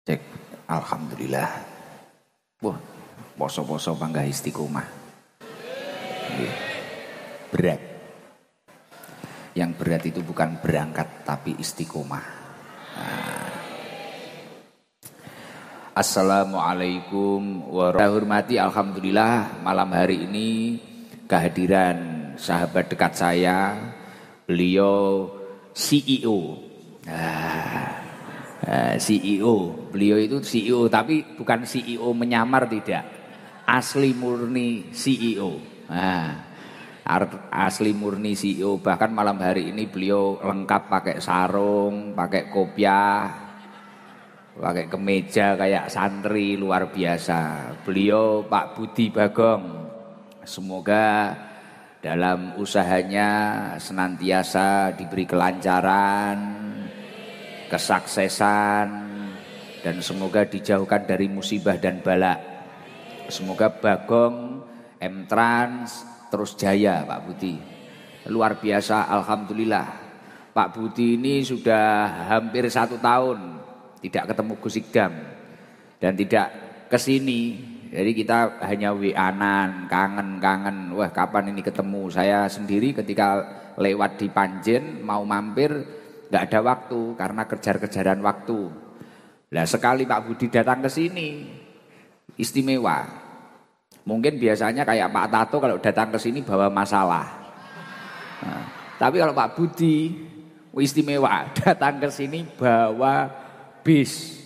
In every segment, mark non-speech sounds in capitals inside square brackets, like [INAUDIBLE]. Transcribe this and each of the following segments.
Cek, Alhamdulillah. Wah, poso-poso panggah istiqomah. Berat. Yang berat itu bukan berangkat tapi istiqomah. Nah. Assalamualaikum warahmatullahi hormati Alhamdulillah malam hari ini kehadiran sahabat dekat saya beliau CEO nah, eh, CEO beliau itu CEO tapi bukan CEO menyamar tidak asli murni CEO nah, asli murni CEO bahkan malam hari ini beliau lengkap pakai sarung pakai kopiah pakai kemeja kayak santri luar biasa. Beliau Pak Budi Bagong. Semoga dalam usahanya senantiasa diberi kelancaran, kesuksesan dan semoga dijauhkan dari musibah dan bala. Semoga Bagong M Trans terus jaya Pak Budi. Luar biasa Alhamdulillah. Pak Budi ini sudah hampir satu tahun tidak ketemu Gus Ikdam dan tidak ke sini. Jadi kita hanya wianan, kangen-kangen. Wah, kapan ini ketemu? Saya sendiri ketika lewat di Panjen mau mampir nggak ada waktu karena kejar-kejaran waktu. Lah sekali Pak Budi datang ke sini istimewa. Mungkin biasanya kayak Pak Tato kalau datang ke sini bawa masalah. Nah, tapi kalau Pak Budi istimewa [LAUGHS] datang ke sini bawa bis.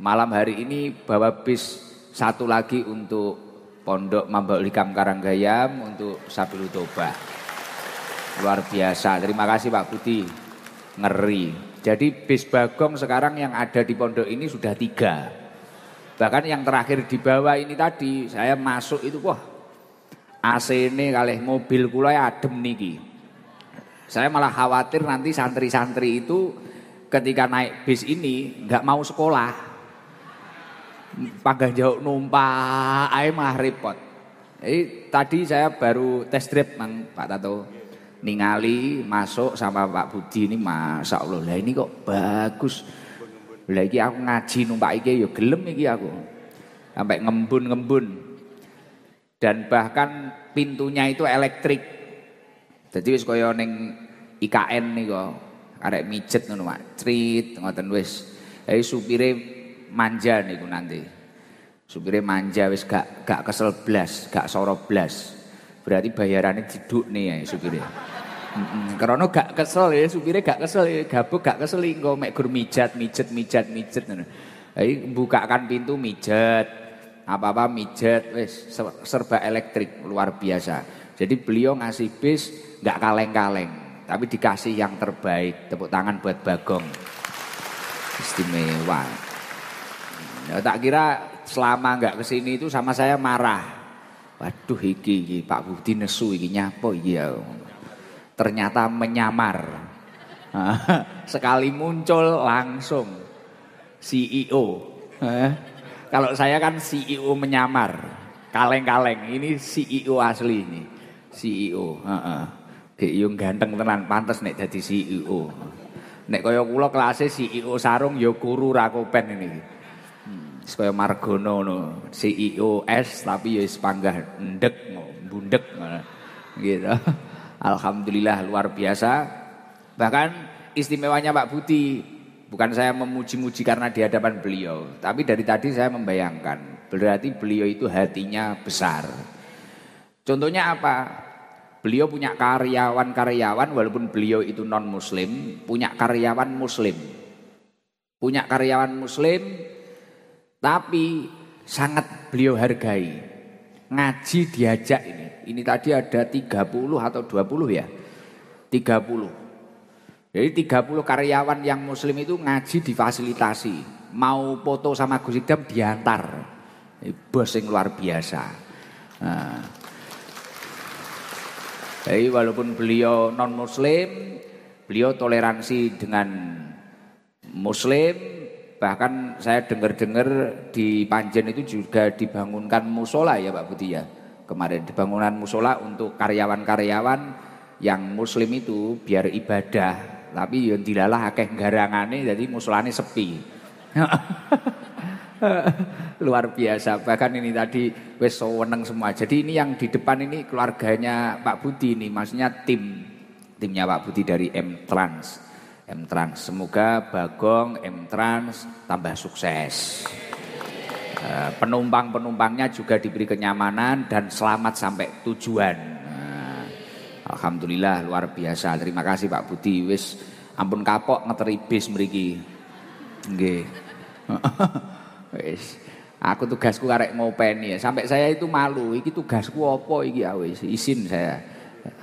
Malam hari ini bawa bis satu lagi untuk Pondok Mambak Likam Karanggayam untuk Sabilu Toba. Luar biasa. Terima kasih Pak Budi. Ngeri. Jadi bis Bagong sekarang yang ada di pondok ini sudah tiga. Bahkan yang terakhir di bawah ini tadi saya masuk itu wah AC ini kali mobil kula adem niki. Saya malah khawatir nanti santri-santri itu ketika naik bis ini nggak mau sekolah. Panggah jauh numpak, ayo mah repot. Jadi tadi saya baru test mang Pak Tato. Ningali masuk sama Pak Budi ini masa Allah lah ini kok bagus. Lah iki aku ngaji numpak iki ya gelem iki aku. Sampai ngembun-ngembun. Dan bahkan pintunya itu elektrik. Jadi wis kaya ning IKN kok arek mijet ngono Pak. Trit ngoten wis. Jadi supire manja niku nanti. Supire manja wis gak gak kesel blas, gak soro blas. Berarti bayarannya diduk nih ya supire. Mm Karena gak kesel ya, supire gak kesel ya, gabuk gak kesel engko mek gur mijat, mijat, mijet ngono. Jadi bukakan pintu mijet, apa-apa mijet, wis serba elektrik luar biasa. Jadi beliau ngasih bis gak kaleng-kaleng tapi dikasih yang terbaik. Tepuk tangan buat Bagong. Istimewa. Ya, tak kira selama nggak ke sini itu sama saya marah. Waduh iki, iki Pak Budi nesu iki nyapo iya. Ternyata menyamar. [LAUGHS] Sekali muncul langsung CEO. Kalau saya kan CEO menyamar, kaleng-kaleng. Ini CEO asli ini, CEO. Dek yo ganteng tenan, pantes nek dadi CEO. Nek kaya kula kelasé CEO sarung yo kuru ra kopen ini. Kaya Margono no, CEO S tapi wis panggah ndek, bundek gitu. [LAUGHS] Alhamdulillah luar biasa. Bahkan istimewanya Pak Budi, bukan saya memuji-muji karena di hadapan beliau, tapi dari tadi saya membayangkan, berarti beliau itu hatinya besar. Contohnya apa? Beliau punya karyawan-karyawan walaupun beliau itu non muslim, punya karyawan muslim. Punya karyawan muslim tapi sangat beliau hargai. Ngaji diajak ini. Ini tadi ada 30 atau 20 ya? 30. Jadi 30 karyawan yang muslim itu ngaji difasilitasi. Mau foto sama Gus Idam diantar. Bos yang luar biasa. Nah, jadi walaupun beliau non muslim, beliau toleransi dengan muslim, bahkan saya dengar-dengar di Panjen itu juga dibangunkan musola ya Pak Budi ya. Kemarin dibangunan musola untuk karyawan-karyawan yang muslim itu biar ibadah, tapi yang dilalah akeh garangane jadi musolane sepi. [LAUGHS] Luar biasa. Bahkan ini tadi wes seneng semua. Jadi ini yang di depan ini keluarganya Pak Budi ini, maksudnya tim timnya Pak Budi dari M Trans. M Trans. Semoga Bagong M Trans tambah sukses. Eh, penumpang-penumpangnya juga diberi kenyamanan dan selamat sampai tujuan. Nah, Alhamdulillah luar biasa. Terima kasih Pak Budi. Wis ampun kapok ngeteri bis mriki. Nggih. [LAUGHS] Wis. Aku tugasku karek ngopeni ya. Sampai saya itu malu. Iki tugasku apa iki ya wis izin saya.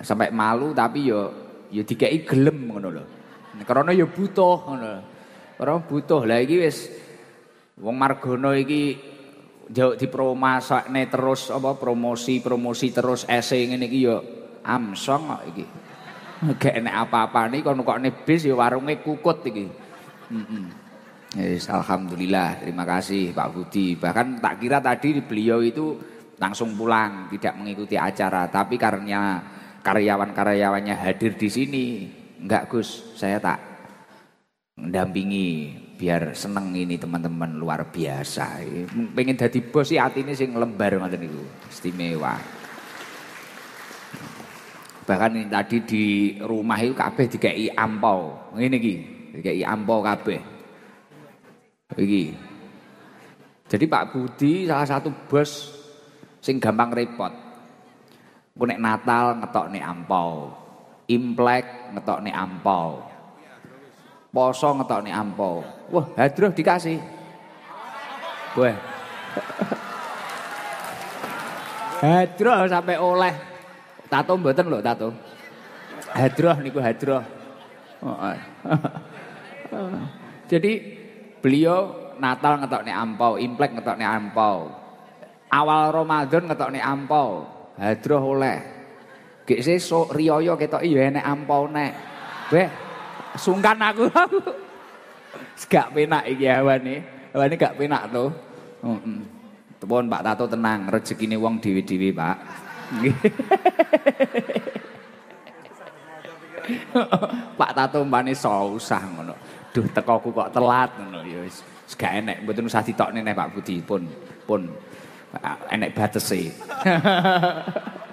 Sampai malu tapi yo yo dikeki gelem ngono lho. Karena yo butuh ngono. Karena butuh. Lah iki wis wong Margono iki jauh dipromasakne terus apa promosi-promosi terus ese ngene iki yo amsong kok iki. Gak enek apa-apa nih kono kok bis ya warunge kukut iki. Mm -mm. Yes, Alhamdulillah, terima kasih Pak Budi. Bahkan tak kira tadi beliau itu langsung pulang, tidak mengikuti acara. Tapi karena karyawan-karyawannya hadir di sini, enggak Gus, saya tak mendampingi biar seneng ini teman-teman luar biasa. Pengen jadi bos sih hati ini sing lembar ngoten niku, istimewa. Bahkan ini tadi di rumah itu kabeh dikai ampau. Ngene iki, dikai ampau kabeh. Iki. Jadi Pak Budi salah satu bos sing gampang repot. Ku Natal ngetokne ampau. Imlek ngetokne ampau. Poso ngetokne ampau. Wah, hadroh dikasih. Wah. [LAUGHS] hadroh sampai oleh. Tato mboten lho tato. Hadroh niku hadroh. [LAUGHS] Jadi Beliau Natal ngetokne ampau, Imlek ngetokne ampau. Awal Ramadan ngetokne ampau, hadroh oleh. Gek sesuk riyoyo ketok iya enek ampau nek. Beh, sungkan aku. [LAUGHS] gak penak iki hawane. Hawane gak penak tuh. Heeh. Tepun Pak Tato tenang, rezekine wong dewi-dewi, Pak. [LAUGHS] Pak Tato mbane susah ngono. Duh tekoku kok telat ngono ya wis gak enek mboten usah ditokne nek Pak Budi pun pun enek batese. [LAUGHS]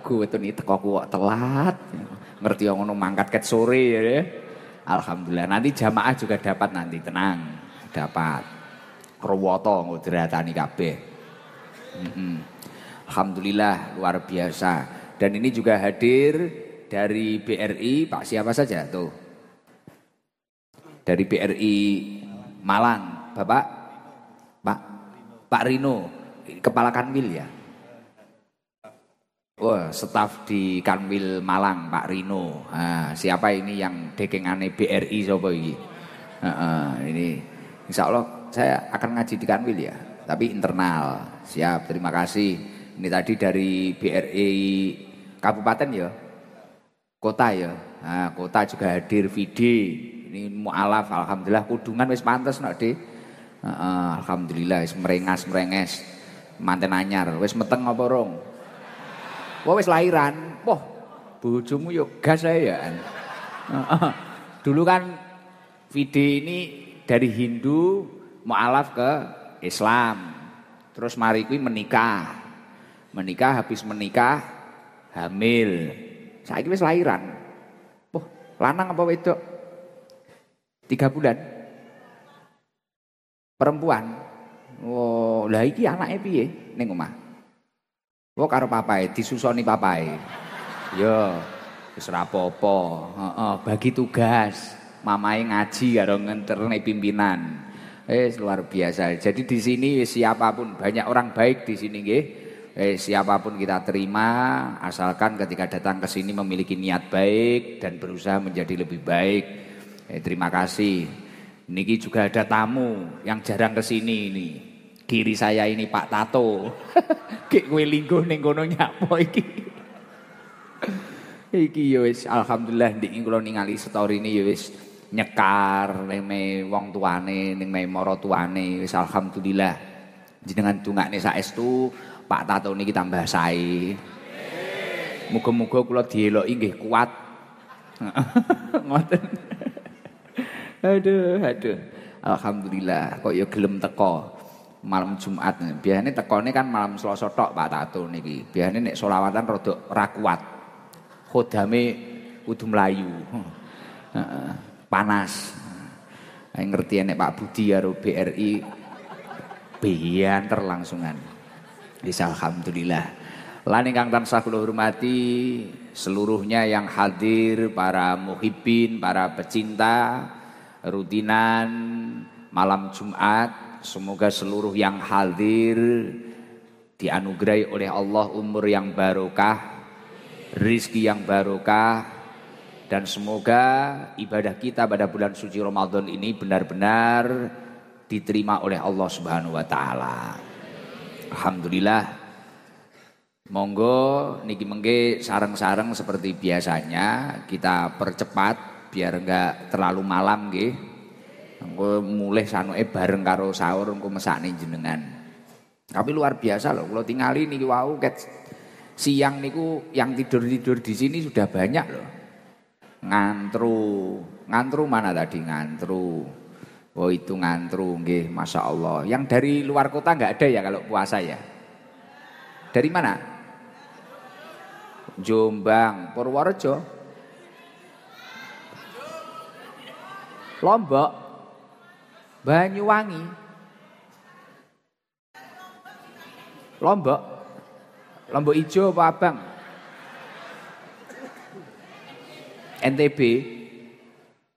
Gue tuh nih tekoku kok telat. Ngerti yang ngono mangkat ket sore ya. Alhamdulillah nanti jamaah juga dapat nanti tenang dapat. Rowoto ngudratani kabeh. -mm. Alhamdulillah luar biasa. Dan ini juga hadir dari BRI Pak siapa saja tuh dari BRI Malang, Bapak Pak Pak Rino, kepala Kanwil ya. Wah, staf di Kanwil Malang, Pak Rino. Nah, siapa ini yang dekengane BRI sopo ini? Nah, ini Insya Allah saya akan ngaji di Kanwil ya, tapi internal. Siap, terima kasih. Ini tadi dari BRI Kabupaten ya, kota ya. Nah, kota juga hadir Vidi ini mualaf alhamdulillah kudungan wis pantes nak De. Uh, alhamdulillah wis merengas merenges. Manten anyar wis meteng apa rong? Wah wis lahiran. Wah, bojomu yo gas saya ya. Dulu kan video ini dari Hindu mualaf ke Islam. Terus mari kuwi menikah. Menikah habis menikah hamil. Saya wis lahiran. Wah, lanang apa wedok? Tiga bulan. Perempuan. Oh, lah iki anaknya piye ning omah? Oh karo papae disusoni papae. Yo, wis ora apa-apa. Bagi tugas. Mamae ngaji karo ngenterne pimpinan. Eh luar biasa. Jadi di sini siapa pun banyak orang baik di sini nggih. Eh siapa pun kita terima asalkan ketika datang ke sini memiliki niat baik dan berusaha menjadi lebih baik. Eh, terima kasih. Niki juga ada tamu yang jarang ke sini ini. Kiri saya ini Pak Tato. [LAUGHS] Kek kowe lingguh ning kono nyapo iki. [LAUGHS] iki ya wis alhamdulillah ndek kula ningali story ini ya wis nyekar ning wong tuane ning mara tuane wis alhamdulillah. Jenengan dungakne saestu Pak Tato niki tambah sae. Muga-muga kula dieloki nggih kuat. [LAUGHS] Ngoten. Aduh, aduh. Alhamdulillah kok ya gelem teko malam Jumat. Biasanya tekone kan malam Selasa tok Pak Tato niki. Biasanya nek solawatan rada ra kuat. Khodame kudu. Panas. Ayo ngerti nek Pak Budi karo BRI bianter langsungan. Bisa alhamdulillah. Lan ingkang tansah kula hormati seluruhnya yang hadir, para muhibbin, para pecinta rutinan malam Jumat, semoga seluruh yang hadir dianugerahi oleh Allah umur yang barokah, rizki yang barokah, dan semoga ibadah kita pada bulan suci Ramadan ini benar-benar diterima oleh Allah Subhanahu wa taala. Alhamdulillah. Monggo niki mengke sarang-sarang seperti biasanya kita percepat biar enggak terlalu malam nggih. Engko mulai sanuke bareng karo sahur engko mesakne jenengan. Tapi luar biasa loh kalau tingali niki wau ket siang niku yang tidur-tidur di sini sudah banyak loh. Ngantru. Ngantru mana tadi ngantru? Oh itu ngantru nggih, Masya Allah. Yang dari luar kota nggak ada ya kalau puasa ya? Dari mana? Jombang, Purworejo. Lombok, Banyuwangi. Lombok. Lombok Ijo apa Abang? NTB.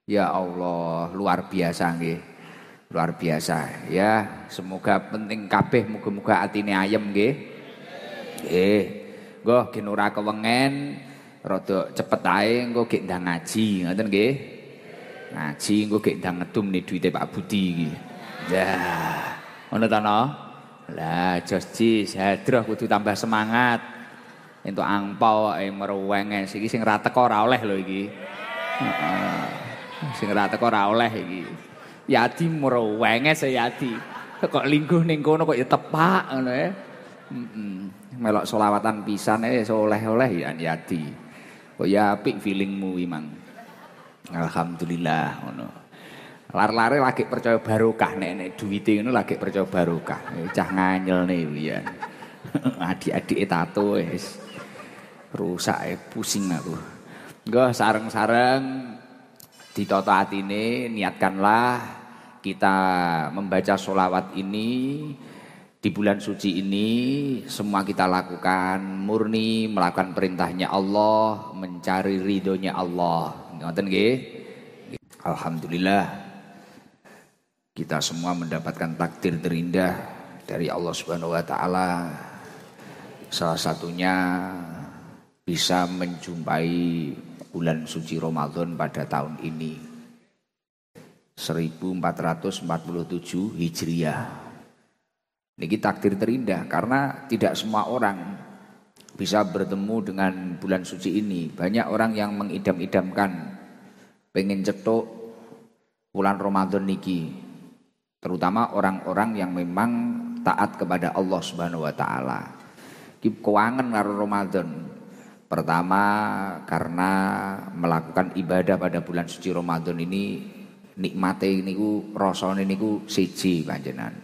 Ya Allah, luar biasa nggih. Luar biasa ya. Semoga penting kabeh muga-muga atine ayem nggih. Nggih. Nggo gen ora kewengen rada cepet ae engko gek ndang ngaji, ngoten nggih. Ngaji engko gek ndang ngedum nih duite Pak Budi iki. Ya. Ngono ta no? Lah jos jis, hadroh kudu tambah semangat. Entuk angpau wae meruwenge iki sing ra teko ora oleh lho iki. Heeh. Sing ora teko ora oleh iki. Yadi meruwenge seyadi. Kok lingguh ning kono kok ya tepak ngono ya. Melok selawatan pisan eh oleh-oleh ya yadi. Kok ya apik feelingmu imang. Alhamdulillah ngono. Lar-lare lagi percaya barokah nek nek duwite ngono lagi percaya barokah. Cah nganyel nih [LAUGHS] ya. Adik-adik tato wis rusak ya pusing aku. Enggak sareng-sareng ditata atine niatkanlah kita membaca solawat ini di bulan suci ini semua kita lakukan murni melakukan perintahnya Allah mencari ridhonya Allah ngoten nggih? Alhamdulillah. Kita semua mendapatkan takdir terindah dari Allah Subhanahu wa taala. Salah satunya bisa menjumpai bulan suci Ramadan pada tahun ini. 1447 Hijriah. Ini takdir terindah karena tidak semua orang bisa bertemu dengan bulan suci ini. Banyak orang yang mengidam-idamkan pengen cetuk bulan Ramadan niki. Terutama orang-orang yang memang taat kepada Allah Subhanahu wa taala. Keuangan karo Ramadan. Pertama karena melakukan ibadah pada bulan suci Ramadan ini nikmate niku rasane niku siji panjenengan.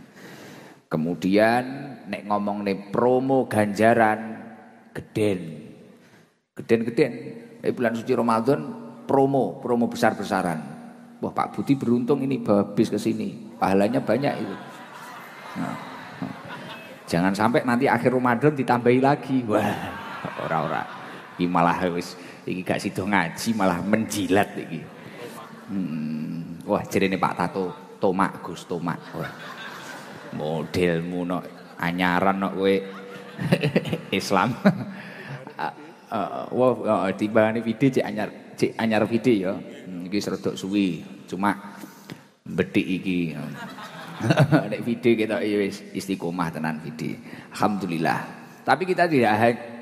Kemudian nek ngomong nih promo ganjaran geden. Geden-geden. Nek bulan suci Ramadan promo, promo besar-besaran. Wah Pak Budi beruntung ini bawa bis ke sini. Pahalanya banyak itu. Nah, jangan sampai nanti akhir Ramadan ditambahi lagi. Wah, ora-ora. Iki malah wis iki gak sido ngaji malah menjilat iki. Hmm. Wah, jerene Pak Tato, tomak Gus, tomak. Wah. Modelmu no anyaran no kowe [LAUGHS] Islam. Uh, [LAUGHS] wah, uh, tiba nih video cek anyar cek anyar video ya. Hmm, iki serodok suwi. Cuma bedik iki. [LAUGHS] Nek video kita iya istiqomah tenan video. Alhamdulillah. Tapi kita tidak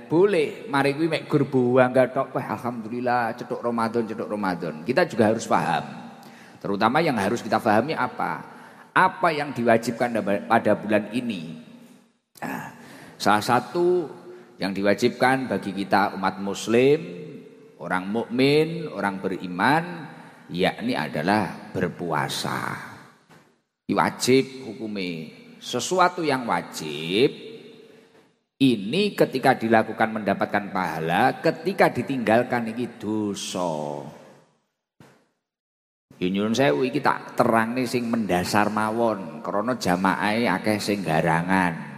boleh mari kuwi mek gur bangga tok wah alhamdulillah cetuk Ramadan cetuk Ramadan kita juga harus paham terutama yang harus kita pahami apa apa yang diwajibkan pada bulan ini nah, salah satu yang diwajibkan bagi kita umat muslim orang mukmin orang beriman yakni adalah berpuasa Wajib hukumnya. Sesuatu yang wajib ini ketika dilakukan mendapatkan pahala, ketika ditinggalkan ini dosa. Ya nyuwun sewu iki tak terangne sing mendasar mawon krana jamaahe akeh sing garangan.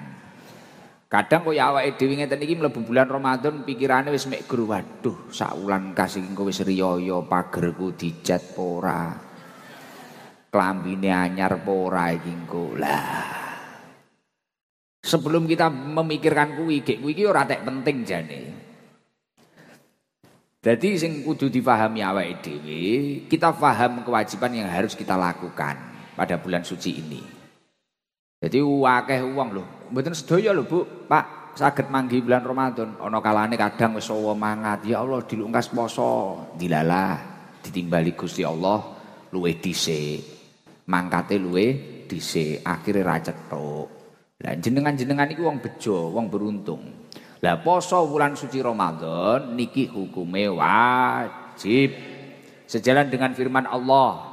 Kadang kok ya awake dhewe ngeten iki bulan Ramadan pikirane wis mek guru waduh sak wulan kasih engko wis riyaya pagerku dicat ora. Klambine anyar ora iki. Lah. Sebelum kita memikirkan kuwi, gek kuwi ora penting jane. Jadi sing kudu difahami awake dhewe, kita paham kewajiban yang harus kita lakukan pada bulan suci ini. Jadi wakeh uang loh, mboten sedaya lho Bu, Pak, saged manggi bulan Ramadan. Ana kalane kadang wis mangat, ya Allah dilungkas poso, dilalah ditimbali Gusti Allah luwe dhisik. Mangkate luwe dhisik, akhire ra cetuk. Lah jenengan-jenengan iki wong bejo, wong beruntung. Lah poso bulan suci Ramadan niki hukume wajib. Sejalan dengan firman Allah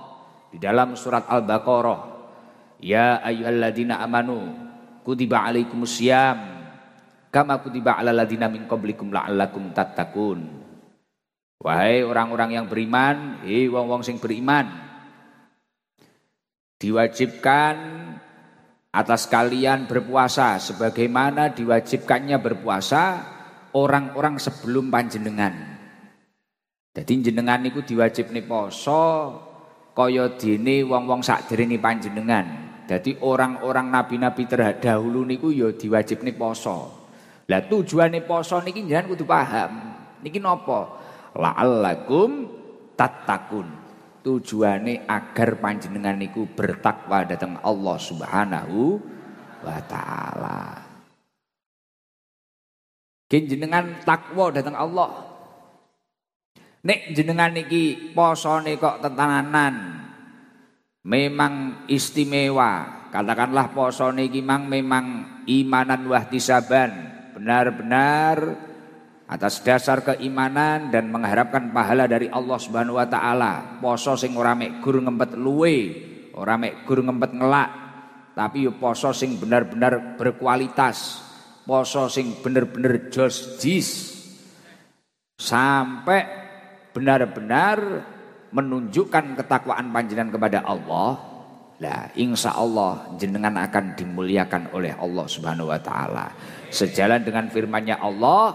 di dalam surat Al-Baqarah. Ya ayyuhalladzina amanu kutiba alaikumusiyam kama kutiba alal ladzina min qablikum la'allakum tattaqun. Wahai orang-orang yang beriman, hei wong-wong sing beriman. Diwajibkan atas kalian berpuasa sebagaimana diwajibkannya berpuasa orang-orang sebelum panjenengan. Jadi jenengan niku diwajibne poso kaya dene wong-wong sakderenge panjenengan. Jadi orang-orang nabi-nabi terdahulu niku ya diwajibne poso. Lah tujuane poso niki jenengan kudu paham. Niki napa? La'allakum tattaqun tujuane agar panjenengan niku bertakwa datang Allah Subhanahu wa taala. jenengan takwa datang Allah. Nek jenengan niki posone kok tentananan memang istimewa. Katakanlah poso niki mang memang imanan wahtisaban, benar-benar atas dasar keimanan dan mengharapkan pahala dari Allah Subhanahu wa taala. Poso sing ora mek gur ngempet luwe, ora mek gur ngempet ngelak, tapi yo poso sing benar-benar berkualitas. Poso sing bener-bener jos jis. Sampai benar-benar menunjukkan ketakwaan panjenengan kepada Allah. Lah, insya Allah jenengan akan dimuliakan oleh Allah Subhanahu wa taala. Sejalan dengan firman-Nya Allah,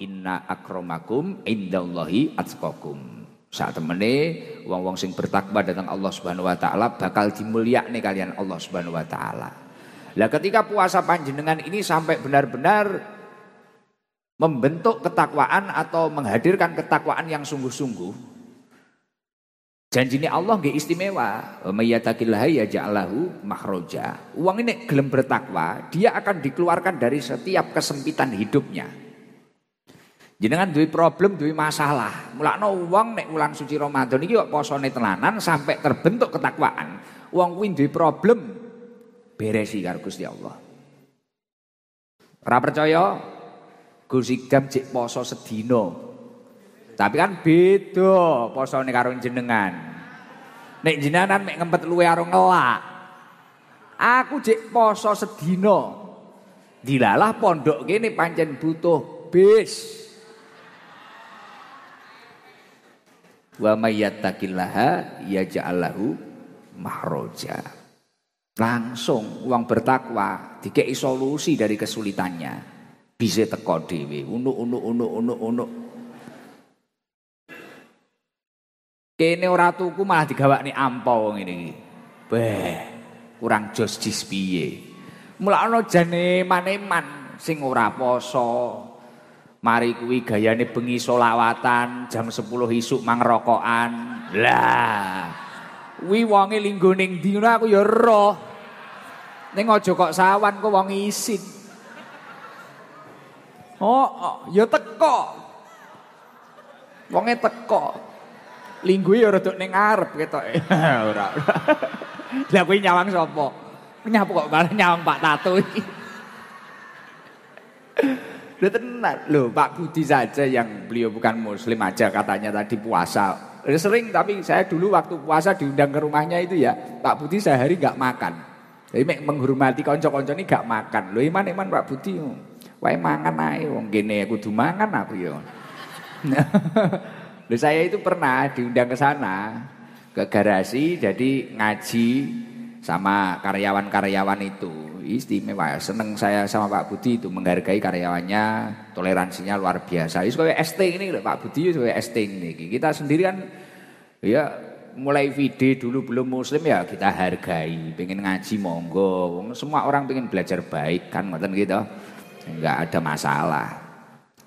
inna akromakum indallahi atqakum. Saat temene wong-wong sing bertakwa datang Allah Subhanahu wa taala bakal dimulyakne kalian Allah Subhanahu wa taala. Lah ketika puasa panjenengan ini sampai benar-benar membentuk ketakwaan atau menghadirkan ketakwaan yang sungguh-sungguh. Janjine Allah nggih istimewa. Wa may ya ja'alahu makhraja. Uang ini gelem bertakwa, dia akan dikeluarkan dari setiap kesempitan hidupnya. Jenengan duwe problem, duwe masalah. Mulakno wong nek wulan suci Ramadan iki kok posone tenanan sampai terbentuk ketakwaan. Wong kuwi duwe problem beresi karo Gusti Allah. Ora percaya? Gus cek poso sedina. Tapi kan beda posone karo jenengan. Nek jenengan mek ngempet luwe karo ngelak. Aku cek poso sedina. Dilalah pondok kene pancen butuh bis. Wa may yaj'allahu mahroja. Langsung uang bertakwa dikei solusi dari kesulitannya. Bisa teko dhewe, unuk unuk unuk unuk unuk. Kene ora tuku malah digawakne ampau ngene iki. Beh, kurang jos jis piye. Mulakno jane maneman sing ora poso, Mari kuwi gayane bengi solawatan, jam 10 isuk mangrokokan. Lah. Kuwi wonge linggo ning ndi aku ya roh. Ning aja kok sawan kok wong isin. Oh, oh, ya teko. Wonge teko. Linggo ya rada ning ngarep ketoke. [LAUGHS] Ora. [LAUGHS] Lah kuwi nyawang sapa? Nyapu kok malah nyawang Pak Tato iki. [LAUGHS] Loh tenan. Loh Pak Budi saja yang beliau bukan muslim aja katanya tadi puasa Sering tapi saya dulu waktu puasa diundang ke rumahnya itu ya, Pak Budi sehari gak makan. Jadi menghormati konco-konco ini gak makan. Loh iman iman Pak Budi. Wae mangan ae wong kene kudu mangan aku ya. Loh saya itu pernah diundang ke sana ke garasi jadi ngaji sama karyawan-karyawan itu. Istimewa seneng saya sama Pak Budi itu menghargai karyawannya toleransinya luar biasa. Itu sebagai ST ini Pak Budi sebagai ST ini. Kita sendiri kan ya mulai video dulu belum muslim ya kita hargai. Pengen ngaji monggo. Semua orang pengen belajar baik kan ngoten gitu. Nggak ada masalah.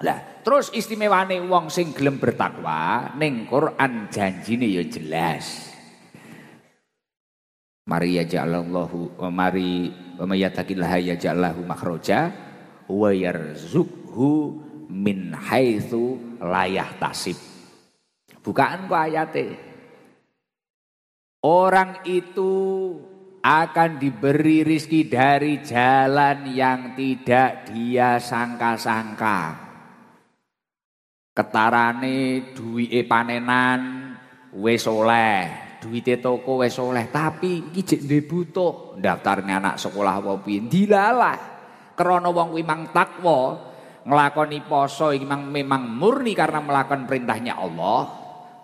Lah terus istimewane wong sing gelem bertakwa ning Quran janjine ya jelas Mari ya ja'alallahu wa mari wa mayyataqillaha yaj'allahu makhraja wa yarzuqhu min haitsu la yahtasib. Bukaan kok ayate. Orang itu akan diberi rizki dari jalan yang tidak dia sangka-sangka. Ketarane duwike panenan wis oleh duwite toko wis oleh, tapi iki jek duwe butuh. Daftarnya anak sekolah apa piye? Dilalah. Krana wong kuwi mang takwa, nglakoni poso iki mang memang murni karena melakukan perintahnya Allah.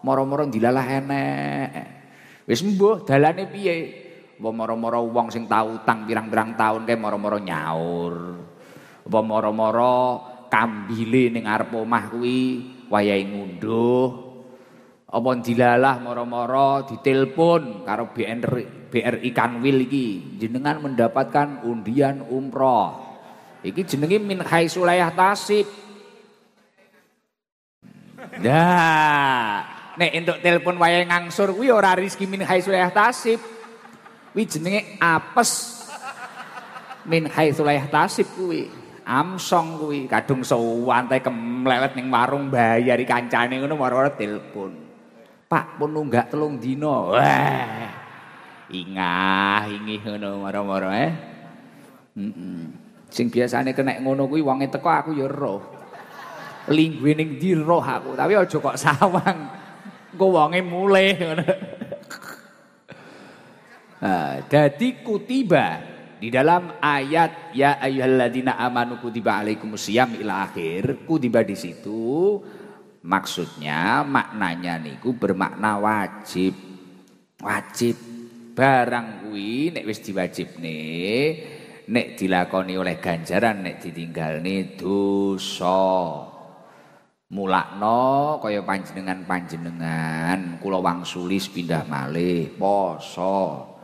Moro-moro dilalah enek. Wis mbuh dalane piye? Apa moro-moro wong sing tau utang pirang-pirang tahun kae moro-moro nyaur. Apa moro-moro kambile ning arep omah kuwi wayahe ngunduh apa dilalah moro-moro ditelepon karo BNR, BRI Kanwil iki jenengan mendapatkan undian umroh iki jenenge min haisulayah tasib Nah, nek entuk telepon wayahe ngangsur kuwi ora rezeki min haisulayah tasib. Kuwi jenenge apes. Min haisulayah tasib kuwi. Amsong kuwi kadung sowan kemlewet ning warung bayari kancane ngono moro-moro telepon. Pak pun nunggak telung dino. Wah. Ingah ingih ngono maro-maro eh. Heeh. Sing biasane kena ngono kuwi wonge teko aku ya roh. Linggue ning ndi roh aku, tapi aja kok sawang. Engko wonge mulih ngono. [LAUGHS] Nah, dadi kutiba di dalam ayat ya ayyuhalladzina amanu kutiba alaikumusiyam ila akhir kutiba di situ Maksudnya maknanya niku bermakna wajib. Wajib barang kuwi nek wis diwajibne nek dilakoni oleh ganjaran nek ditinggalne dosa. Mulakno kaya panjenengan-panjenengan kula wangsulis pindah malih poso.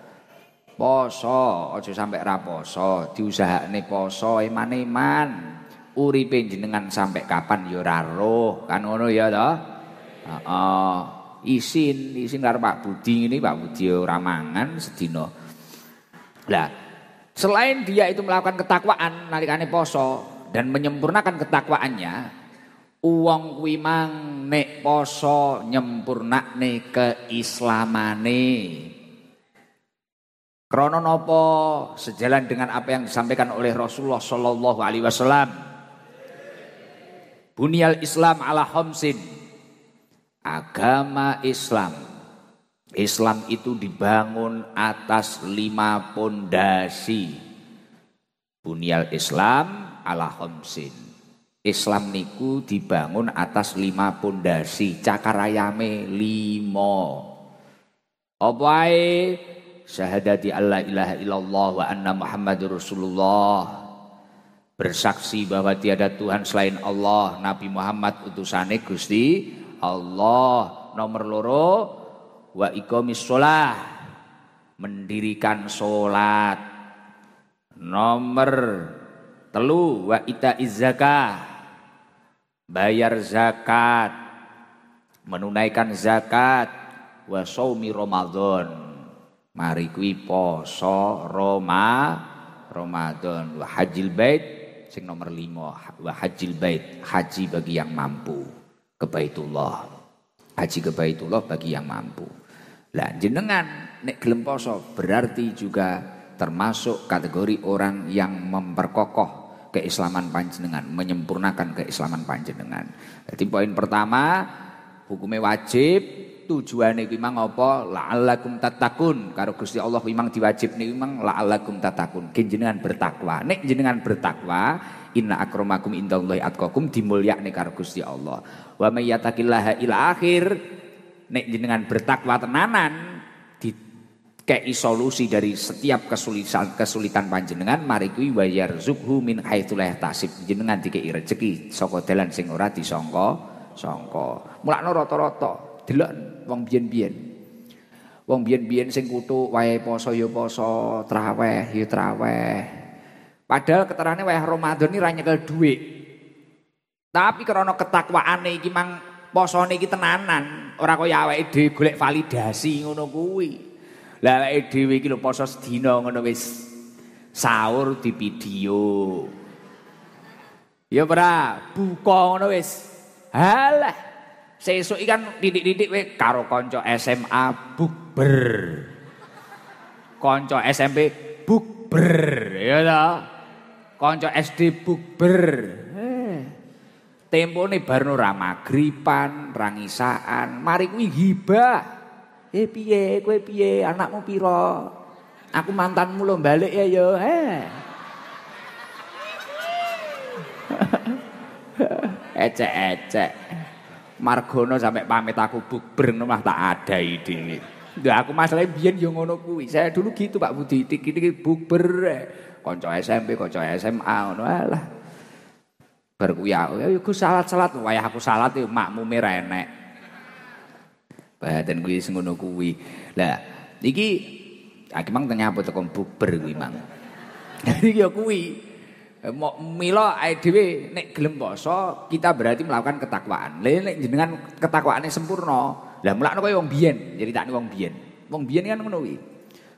Poso aja sampai ra poso, diusahakne poso eman-eman. Uripe jenengan sampai kapan ya ora roh. Kan ngono ya to? Isin isin karo Pak Budi ini Pak Budi ora mangan sedina. Lah selain dia itu melakukan ketakwaan nalikane poso dan menyempurnakan ketakwaannya uang kuwi mang nek poso nyempurnakne keislamane Krono nopo sejalan dengan apa yang disampaikan oleh Rasulullah Shallallahu Alaihi Wasallam Bunyal Islam ala homsin. Agama Islam. Islam itu dibangun atas lima pondasi. Bunyal Islam ala homsin. Islam niku dibangun atas lima pondasi. Cakarayame limo. Apa Syahadati Allah ilaha illallah wa anna Muhammadur Rasulullah bersaksi bahwa tiada Tuhan selain Allah, Nabi Muhammad utusane Gusti Allah. Nomor loro wa iqamis mendirikan sholat. Nomor telu wa ita zakah bayar zakat menunaikan zakat wa saumi Ramadan. Mari kuwi poso Roma Ramadan. Wa hajil bait sing nomor lima. Wa hajil bait haji bagi yang mampu. Ke Baitullah. Haji ke Baitullah bagi yang mampu. Lah jenengan nek gelem poso berarti juga termasuk kategori orang yang memperkokoh keislaman panjenengan menyempurnakan keislaman panjenengan. Jadi poin pertama hukumnya wajib tujuane kuwi mang apa? La'allakum tatakun karo Gusti Allah kuwi mang diwajibne kuwi mang la'allakum tatakun jenengan bertakwa. Nek jenengan bertakwa inna akramakum indallahi atqakum dimulyakne karo Gusti Allah. Wa may yattaqillaha ila akhir nek jenengan bertakwa tenanan dikei solusi dari setiap kesulitan kesulitan panjenengan mari kuwi wa yarzukhu min haitsu la yahtasib. Jenengan dikei rezeki saka dalan sing ora disangka sangka mulakno rata-rata delok wong biyen-biyen. Wong biyen-biyen sing kutuk wae poso ya poso, traweh ya traweh. Padahal keterane wae Ramadan iki ra nyekel dhuwit. Tapi karena ketakwaane iki mang posone iki tenanan, ora kaya awake dhewe golek validasi ngono kuwi. Lah awake dhewe iki lho poso sedina ngono wis sahur di video. Ya ora, buka ngono wis. Halah. Sesuk ikan didik-didik we karo konco SMA bukber. Konco SMP bukber, ya ta. Konco SD bukber. Eh. Tempone bar ora magripan, rangisaan, mari kuwi hibah. Eh piye, kowe piye, anakmu piro? Aku mantanmu lo balik ya yo. Eh. [LAUGHS] Ecek-ecek. Margono sampai pamit aku bukber mah tak ada ide. Ya aku masalahnya biyen yo ngono kuwi. Saya dulu gitu Pak Budi, iki bukber. Kanca SMP, kanca SMA ngono alah. Bar ya aku salat-salat wayah aku salat yo makmume ra enek. Badan kuwi sing ngono kuwi. Lah iki aku mang apa tekan bukber kuwi mang. [LAUGHS] Jadi yo kuwi. Eh, milo ae dhewe nek gelem kita berarti melakukan ketakwaan. Lha nek jenengan ketakwaane sempurna, lah mulakno kaya wong biyen, nyeritakne wong biyen. Wong biyen kan ngono kuwi.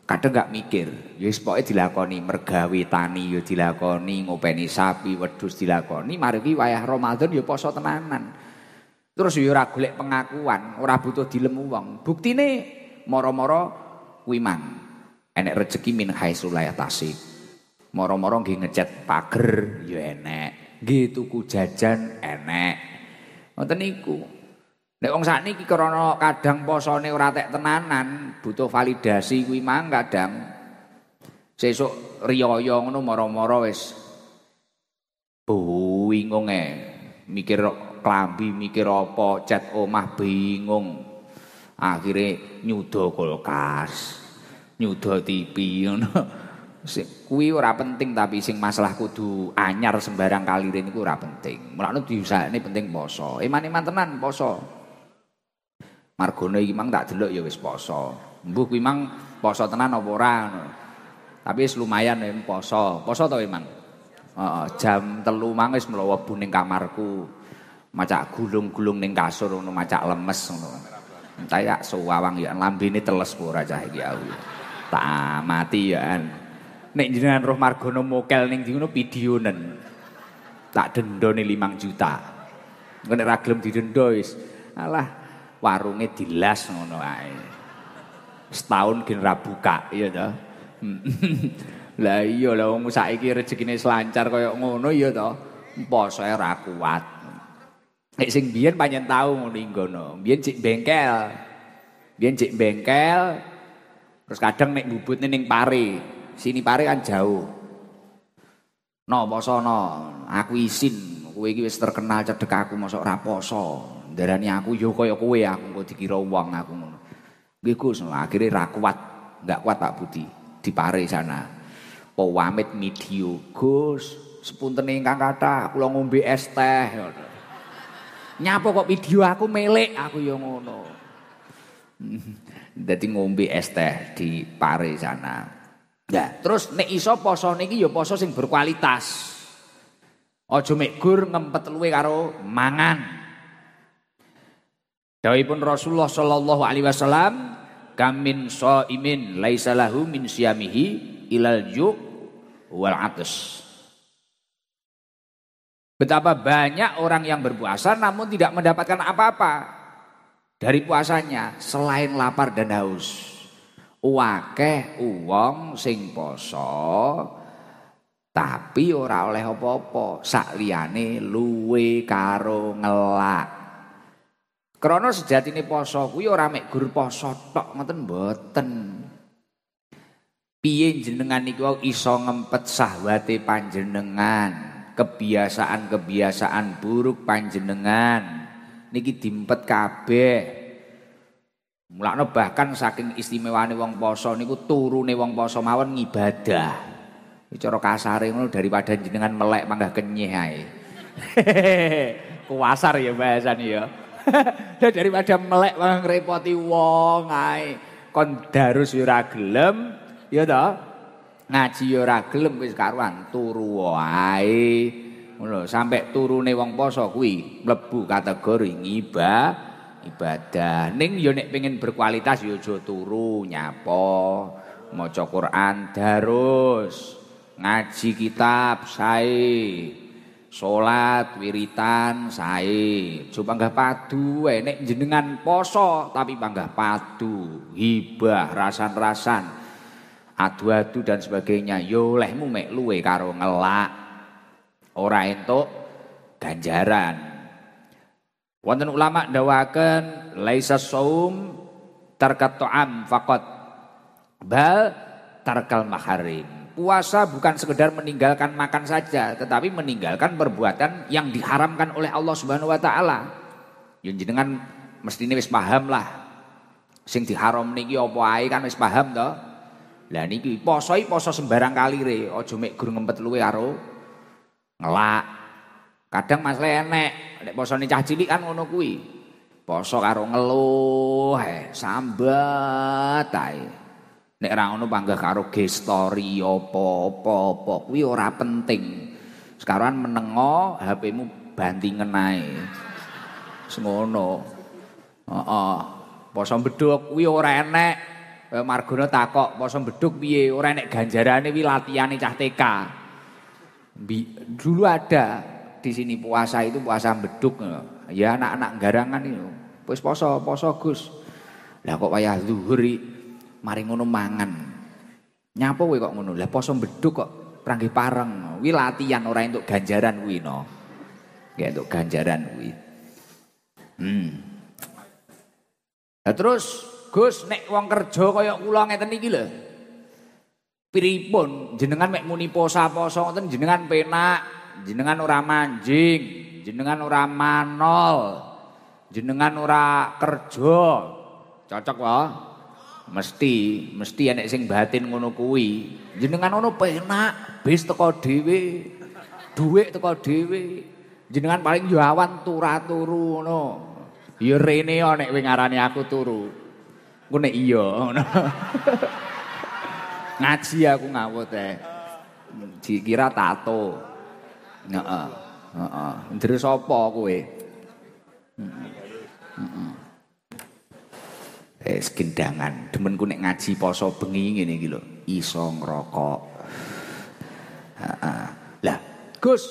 Kadang gak mikir, ya wis pokoke dilakoni mergawe tani ya dilakoni, ngopeni sapi, wedhus dilakoni, mari wayah Ramadan ya poso tenanan. Terus ya ora golek pengakuan, ora butuh dilemu wong. Buktine moro-moro kuwi mang. Enek rezeki min haitsu la. Moro-moro nggih ngecat pager ya enek. Nggih tuku jajan enek. Ngoten niku. Nek wong sakniki krana kadang posone ora tek tenanan, butuh validasi kuwi mang kadang. Sesuk riyaya ngono moro-moro wis bingung e. Mikir klambi, mikir apa, cat omah bingung. Akhire nyuda kulkas, nyuda TV ngono. Kuwi ora penting tapi sing masalah kudu anyar sembarang kalire niku ora penting. Mulane diusahane penting poso. Iman-iman tenan poso. Margono iki mang tak delok ya wis poso. Mbuh kuwi mang poso tenan apa ora Tapi wis lumayan ya poso. Poso to. Heeh, jam telu mang wis mlebu ning kamarku. Macak gulung-gulung ning kasur ngono, macak lemes ngono. Entah ya suwawang ya lambene teles ora cah iki aku. Tak mati ya. Nek jenengan roh Margono mokel ning ngono videonen. Tak dendone 5 juta. Engko nek ra gelem didenda wis alah warunge dilas ngono ae. Setahun gen ra buka, iya to. [LAUGHS] Lah iya lah wong saiki rezekine selancar kaya ngono iya to. Posoe ra kuat. Nek sing biyen panjen tau ngono ngono. Biyen cek bengkel. Biyen cek bengkel. Terus kadang nek bubutne ning pare. Sini pare kan jauh. No poso no, aku isin. Kowe iki terkenal cedek aku mosok ora poso. Darani aku yo kaya kowe aku kok dikira wong aku ngono. Gus, akhire ra kuat. Kuat Pak Budi di pare sana. Po wamit video Gus, sepunten ingkang kathah kula ngombe es teh. Nyapa kok video aku melek aku yo ngono. [LAUGHS] Dadi ngombe es teh di pare sana. Ya, terus nek iso poso niki ya poso sing berkualitas. Aja mek gur ngempet luwe karo mangan. Dawuhipun Rasulullah sallallahu alaihi wasallam, "Kamin shaimin laisa lahu min siyamihi ilal ju' wal atas." Betapa banyak orang yang berpuasa namun tidak mendapatkan apa-apa dari puasanya selain lapar dan haus wakeh uwong sing poso tapi ora oleh apa-apa sak liyane luwe karo ngelak Krana sejatine poso kuwi ora mek gur poso tok ngoten mboten. Piye jenengan niku iso ngempet sahwate panjenengan, kebiasaan-kebiasaan buruk panjenengan niki dimpet kabeh. Mulane bahkan saking istimewane wong poso niku turune wong poso mawon ngibadah. Cara kasare ngono daripada jenengan melek manggah kenyeh ae. [LAUGHS] Kuasar ya bahasane ya. [LAUGHS] Daripada melek wong ngrepoti wong ae. Kon darus yo ora gelem, ya ta? Ngaji yo ora gelem wis karuan turu wae. Ngono, sampai turune wong poso kuwi mlebu kategori ngibah ibadah. Ning yo nek pengen berkualitas yo aja turu nyapo, maca Quran darus, ngaji kitab sae. Salat, wiritan, sae. Coba panggah padu wae nek jenengan poso tapi panggah padu, hibah, rasan-rasan, adu-adu dan sebagainya. Yo lehmu mek luwe karo ngelak. Ora entuk ganjaran. Wonten ulama ndawaken laisa saum tarkat ta'am faqat bal tarkal maharim puasa bukan sekedar meninggalkan makan saja, tetapi meninggalkan perbuatan yang diharamkan oleh Allah Subhanahu wa taala. Yang jenengan mestine wis paham lah. Sing diharam niki apa ae kan wis paham to. Lah niki poso poso sembarang kalire, aja mek gur ngempet luwe karo ngelak. Kadang masalah enek, nek posone cah cilik kan ngono kuwi. Poso karo ngeluh, sambat ae. Nek ra ngono panggah karo gestori apa-apa apa kuwi ora penting. Sekarang menengo HP-mu bandingen ae. Semono. Heeh. Poso beduk kuwi ora enek. Margono takok poso beduk piye? Ora enek ganjarane kuwi latihane cah TK. Dulu ada di sini puasa itu puasa beduk. Ya anak-anak garangan itu. Wis poso, poso Gus. Lah kok wayah zuhur mari ngono mangan. Nyapa kowe kok ngono? Lah poso beduk kok pranggih pareng. Wi latihan ora entuk ganjaran kuwi no. Nggih entuk ganjaran kuwi. Hmm. Lah terus Gus nek wong kerja kaya kula ngeten iki lho. Piripun jenengan mek muni posa-posa ngoten jenengan penak, jenengan ora manjing, jenengan ora manol, jenengan ora kerja. Cocok wae. Mesti, mesti enek sing batin ngono kuwi. Jenengan ono penak, bis teko dhewe. Dhuwit teko dhewe. Jenengan paling yo awan turu ngono. Ya rene nek kowe ngarani aku turu. Engko nek iya ngono. [LAUGHS] Ngaji aku ngawut teh. Dikira tato. Heeh. Heeh. Ndres sapa kowe? Heeh. Heeh. eh sekendangan demenku nek ngaji poso bengi ngene iki lho iso ngrokok lah Gus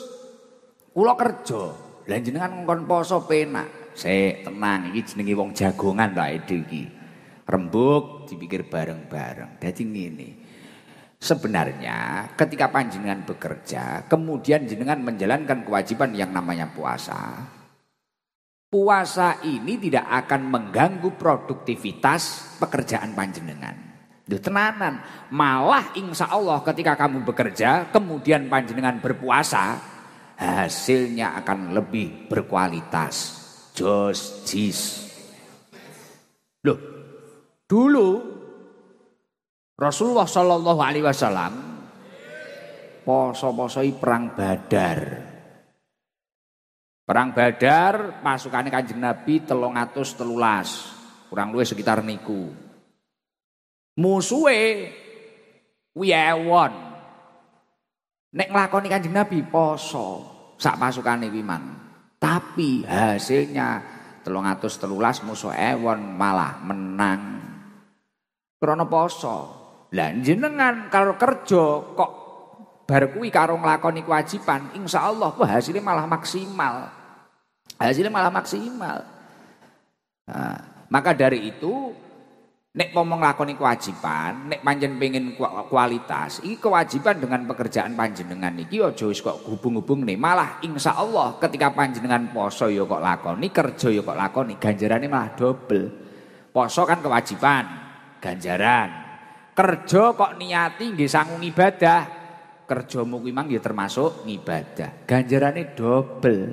kula kerja lah jenengan ngkon poso penak sik tenang iki jenenge wong jagongan ta iki rembuk dipikir bareng-bareng dadi ngene Sebenarnya ketika panjenengan bekerja, kemudian jenengan menjalankan kewajiban yang namanya puasa, puasa ini tidak akan mengganggu produktivitas pekerjaan panjenengan. Tenanan, malah insya Allah ketika kamu bekerja, kemudian panjenengan berpuasa, hasilnya akan lebih berkualitas. Jos. Loh, dulu Rasulullah Shallallahu Alaihi Wasallam poso-posoi perang Badar. Perang Badar pasukannya Kanjeng Nabi telung atus telulas. Kurang luwih sekitar niku. Musuhe wiyewon. Nek nglakoni Kanjeng Nabi poso sak pasukane kuwi Tapi hasilnya telung atus telulas musuh ewon malah menang. Krono poso. Lah jenengan kalau kerja kok bar kuwi karo nglakoni kewajiban, insyaallah wah hasilnya malah maksimal. Hasilnya malah maksimal. Nah, maka dari itu Nek ngomong lakoni kewajiban, nek panjen pengen kualitas, iki kewajiban dengan pekerjaan panjenengan iki aja wis kok hubung-hubung nih. Malah insya Allah ketika panjenengan poso ya kok lakoni, kerja ya kok lakoni, ganjarannya malah double. Poso kan kewajiban, ganjaran. Kerja kok niati nggih sanggung ibadah. Kerjamu kuwi mang ya termasuk ngibadah. Ganjarane double.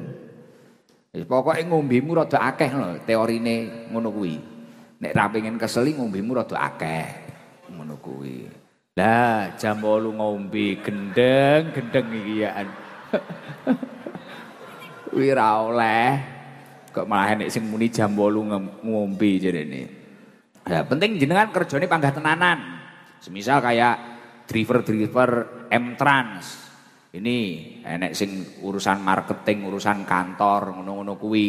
Pokoknya ngombemu rada akeh lho teorine ngono kuwi. Nek ra pengen keseli ngombemu rada akeh. Ngono kuwi. Lah jam 8 ngombe gendeng, gendeng iki ya. [LAUGHS] Kuwi ra oleh. Kok malah nek sing muni jam 8 ngombe jarene. Lah penting jenengan kerjane panggah tenanan. Semisal kayak driver-driver M-Trans. Ini enek sing urusan marketing, urusan kantor, ngono-ngono kuwi.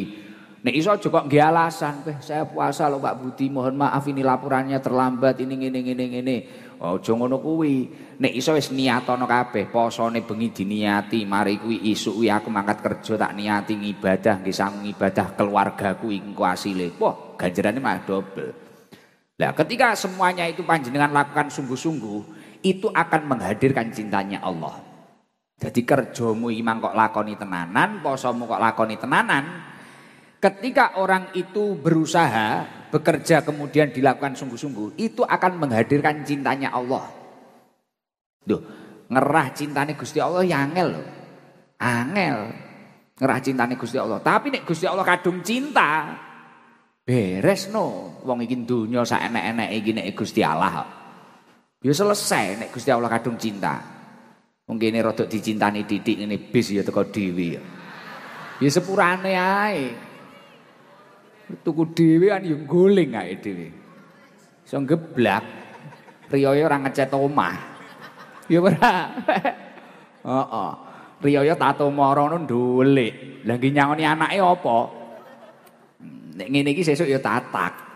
Nek iso kok nggih alasan, "Eh, saya puasa loh Pak Budi, mohon maaf ini laporannya terlambat ini ngene ngene ngene." Aja ngono kuwi. Nek iso wis niatono kabeh, posone bengi diniati, mari kuwi isuk kuwi aku mangkat kerja tak niati ngibadah, nggih sang ibadah keluargaku iku asile. Wah, ganjarane mah double. Nah, ketika semuanya itu panjenengan lakukan sungguh-sungguh, itu akan menghadirkan cintanya Allah. Jadi kerjamu imang kok lakoni tenanan, posomu kok lakoni tenanan, Ketika orang itu berusaha, bekerja kemudian dilakukan sungguh-sungguh, itu akan menghadirkan cintanya Allah. Duh, ngerah cintanya Gusti Allah ya angel loh. Angel. Ngerah cintanya Gusti Allah. Tapi nek Gusti Allah kadung cinta, beres no. Wong iki dunya sak enek-enek iki nek Gusti Allah. Ya selesai nek Gusti Allah kadung cinta. Mungkin ini rodok dicintani titik ini bis ya teko dewi ya. Ya sepurane ae. Tuku dhewe kan yo guling ae dhewe. Iso geblak. Riyaya ora ngecat omah. Ya ora. Heeh. Riyaya tato mara ngono ndolik. Lah nyangoni anake apa? Nek ngene iki sesuk ya tatak.